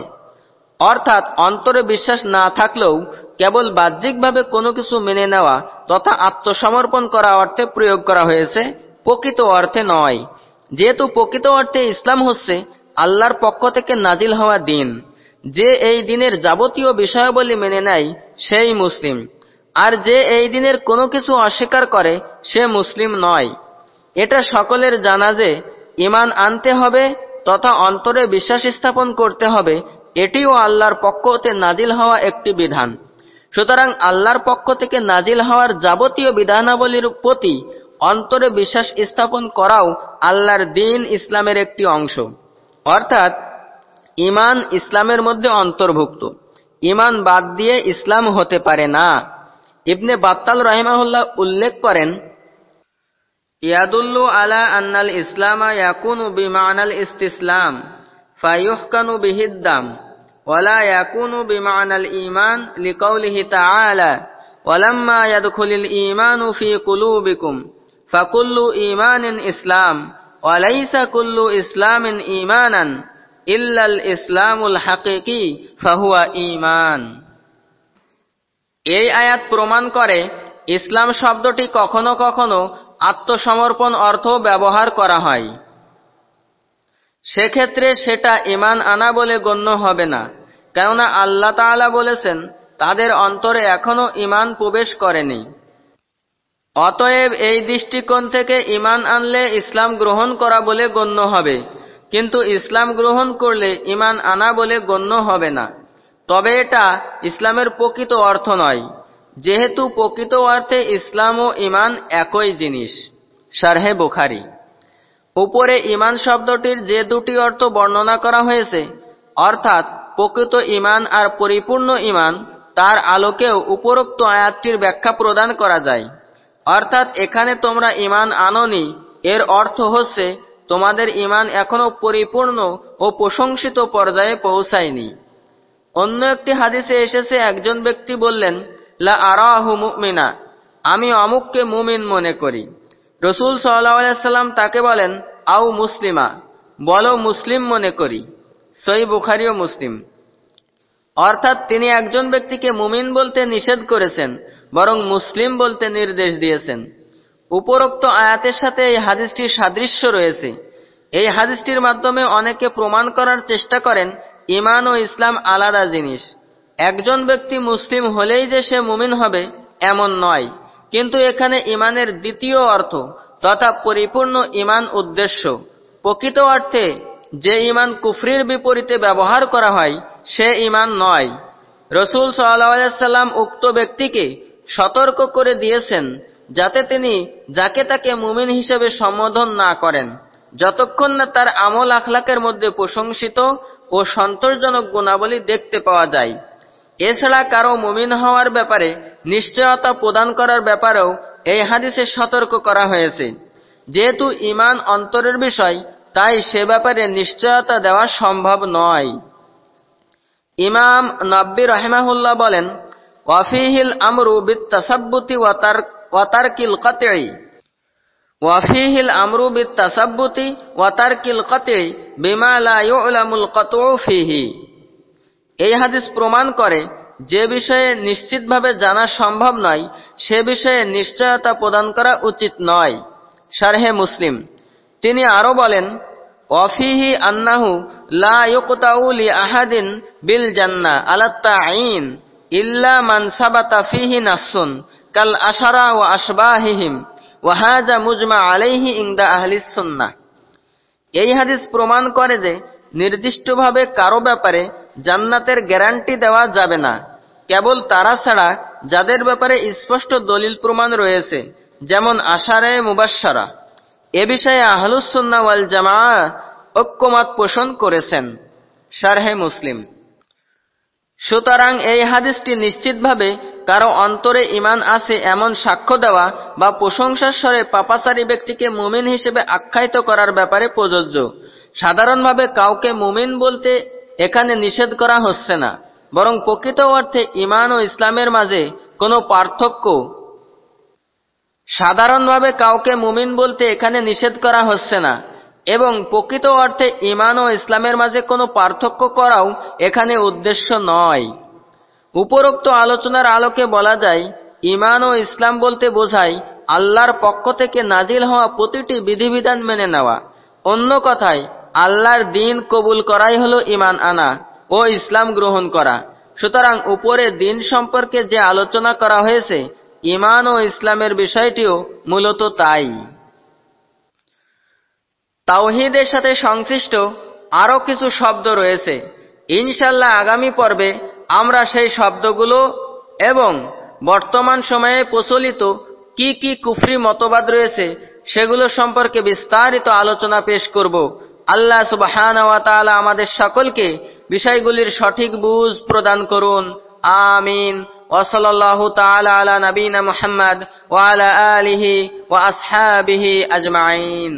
অর্থাৎ অন্তরে বিশ্বাস না থাকলেও কেবল বাহ্যিকভাবে কোনো কিছু মেনে নেওয়া তথা আত্মসমর্পণ করা অর্থে প্রয়োগ করা হয়েছে, প্রকৃত অর্থে নয়। যেহেতু প্রকৃত অর্থে ইসলাম হচ্ছে আল্লাহর পক্ষ থেকে নাজিল হওয়া দিন। যে এই দিনের যাবতীয় বিষয়াবলী মেনে নেয়, সেই মুসলিম। আর যে এই দিনের কোনো কিছু অস্বীকার করে, সে মুসলিম নয়। এটা সকলের জানা যে ইমান আনতে হবে তথা অন্তরে বিশ্বাস স্থাপন করতে হবে, এটিও আল্লাহর পক্ষতে নাজিল হওয়া একটি বিধান। সুতরাং আল্লাহর পক্ষ থেকে নাজিল হওয়ার যাবতীয় বিধানাবলীর প্রতি অন্তরে বিশ্বাস স্থাপন করাও আল্লাহর দিন ইসলামের একটি অংশ। অর্থাৎ ইমান ইসলামের মধ্যে অন্তর্ভুক্ত। ইমান বাদ দিয়ে ইসলাম হতে পারে না। ইবনে বাত্তাল রহিমাহুল্লাহ উল্লেখ করেন, ইয়াদুল্লু আলা আন্নাল ইসলামা ইয়াকুনু বিমানাল ইস্তিসলাম, ফায়ুহকানু বিহিদ্দাম। ওয়ালা ইয়াকুনু বিমানাল ঈমান লিকাউলিহি তাআলা, ওয়ালাম্মা ইয়াদখুলুল ঈমানু ফি কুলুবিকুম, ফাকুল্লু ঈমানিন ইসলাম ওয়ালাইসা কুল্লু ইসলামিন ঈমানান ইল্লাল ইসলামুল হাকিকি, ফাহুয়া ঈমান। এই আয়াত প্রমাণ করে ইসলাম শব্দটি কখনো কখনো আত্মসমর্পণ অর্থ ব্যবহার করা হয়। সেক্ষেত্রে সেটা ইমান আনা বলে গণ্য হবে না। কেননা আল্লাহ তাআলা বলেছেন, তাদের অন্তরে এখনও ইমান প্রবেশ করেনি। অতএব এই দৃষ্টিকোণ থেকে ইমান আনলে ইসলাম গ্রহণ করা বলে গণ্য হবে। কিন্তু ইসলাম গ্রহণ করলে ইমান আনা বলে গণ্য হবে না। তবে এটা ইসলামের প্রকৃত অর্থ নয়। যেহেতু প্রকৃত অর্থে ইসলাম ও ইমান একই জিনিস। সারহে বুখারি। উপরে ইমান শব্দটির যে দুটি অর্থ বর্ণনা করা হয়েছে, অর্থাৎ প্রকৃত ইমান আর পরিপূর্ণ ইমান তার আলোকেও উপরোক্ত আয়াতটির ব্যাখ্যা প্রদান করা যায়। অর্থাৎ এখানে তোমরা ইমান আননি, এর অর্থ হচ্ছে তোমাদের ইমান এখনও পরিপূর্ণ ও প্রশংসিত পর্যায়ে পৌঁছায়নি। অন্য একটি হাদিসে এসেছে, একজন ব্যক্তি বললেন, লা আরাহু মুমিনা আমি অমুককে মুমিন মনে করি। রসুল সাল্লাহ সাল্লাম তাকে বলেন আউ মুসলিমা বলো, মুসলিম মনে করি সই বুখারিও মুসলিম। অর্থাৎ তিনি একজন ব্যক্তিকে মুমিন বলতে নিষেধ করেছেন, বরং মুসলিম বলতে নির্দেশ দিয়েছেন। উপরোক্ত আয়াতের সাথে এই হাদিসটির সাদৃশ্য রয়েছে। এই হাদিসটির মাধ্যমে অনেকে প্রমাণ করার চেষ্টা করেন ইমান ও ইসলাম আলাদা জিনিস। একজন ব্যক্তি মুসলিম হলেই যে সে মুমিন হবে, এমন নয়। কিন্তু এখানে ইমানের দ্বিতীয় অর্থ তথা পরিপূর্ণ ইমান উদ্দেশ্য। প্রকৃত অর্থে যে ইমান কুফরির বিপরীতে ব্যবহার করা হয়, সে ইমান নয়। রসুল সাল্লাম উক্ত ব্যক্তিকে সতর্ক করে দিয়েছেন, যাতে তিনি যাকে তাকে মুমিন হিসেবে সম্বোধন না করেন। যতক্ষণ না তার আমল আখলাকের মধ্যে প্রশংসিত ও সন্তোষজনক গুণাবলী দেখতে পাওয়া যায়। এছাড়া কারও মুমিন হওয়ার ব্যাপারে নিশ্চয়তা প্রদান করার ব্যাপারেও এই হাদিসে সতর্ক করা হয়েছে। যেহেতু ইমান অন্তরের বিষয় তাই সে ব্যাপারে নিশ্চয়তা দেওয়া সম্ভব নয়। ইমাম নব্বী রহমাহুল্লাহ বলেন, ওয়াফিহিল আমরু বিত্তাসাব্বুতি ওয়াতারকিল কাতঈ। ওয়াফিহিল আমরু বিত্তাসাব্বুতি ওয়াতারকিল কাতঈ বিমা লা ইউলামুল কাতউ ফিহি। এই হাদিস প্রমাণ করে যে বিষয়ে নিশ্চিতভাবে জানা সম্ভব নয়, সে বিষয়ে নিশ্চয়তা প্রদান করা উচিত নয়। শারহে মুসলিম। তিনি আরও বলেন অফিহি আন্নাহু লা ইউকতাউ আহাদিন বিল জান্না আলাত্তা আইন ইল্লা মান সাবাতা ফিহি নাসসুন কাল আশারা ও আশবাহিহিম ওয়াহাজা মুজমা আলাইহি ইংদা আহলিস এই হাদিস প্রমাণ করে যে নির্দিষ্টভাবে কারও ব্যাপারে জান্নাতের গ্যারান্টি দেওয়া যাবে না। কেবল তারা ছাড়া যাদের ব্যাপারে স্পষ্ট দলিল প্রমাণ রয়েছে, যেমন আশারে মুবাসারা এ বিষয়ে আহলুসুন্না ওয়াল জামা ঐক্যমত পোষণ করেছেন সারহে মুসলিম। সুতরাং এই হাদিসটি নিশ্চিতভাবে কারও অন্তরে ইমান আছে এমন সাক্ষ্য দেওয়া বা প্রশংসার স্বরে পাপাচারী ব্যক্তিকে মুমিন হিসেবে আখ্যায়িত করার ব্যাপারে প্রযোজ্য। সাধারণভাবে কাউকে মুমিন বলতে এখানে নিষেধ করা হচ্ছে না, বরং প্রকৃত অর্থে ইমান ও ইসলামের মাঝে কোনো পার্থক্য সাধারণভাবে কাউকে মুমিন বলতে এখানে নিষেধ করা হচ্ছে না, এবং প্রকৃত অর্থে ইমান ও ইসলামের মাঝে কোনো পার্থক্য করাও এখানে উদ্দেশ্য নয়। উপরোক্ত আলোচনার আলোকে বলা যায় ইমান ও ইসলাম বলতে বোঝায় আল্লাহর পক্ষ থেকে নাজিল হওয়া প্রতিটি বিধিবিধান মেনে নেওয়া। অন্য কথায়, আল্লাহর দিন কবুল করাই হল ইমান আনা ও ইসলাম গ্রহণ করা। সুতরাং উপরে দিন সম্পর্কে যে আলোচনা করা হয়েছে ইমান ও ইসলামের বিষয়টিও মূলত তাই। তাওহিদের সাথে সংশ্লিষ্ট আরও কিছু শব্দ রয়েছে। ইনশাল্লাহ আগামী পর্বে আমরা সেই শব্দগুলো এবং বর্তমান সময়ে প্রচলিত কি কি কুফরি মতবাদ রয়েছে সেগুলো সম্পর্কে বিস্তারিত আলোচনা পেশ করব। আল্লাহ সুবাহান আমাদের সকলকে বিষয়গুলির সঠিক বুঝ প্রদান করুন। আমিন। ওসলাল্লাহ তালা আলা নবীনা মোহাম্মদ ওয়ালা আলিহি ওয়া আসহাবিহি আজমাইন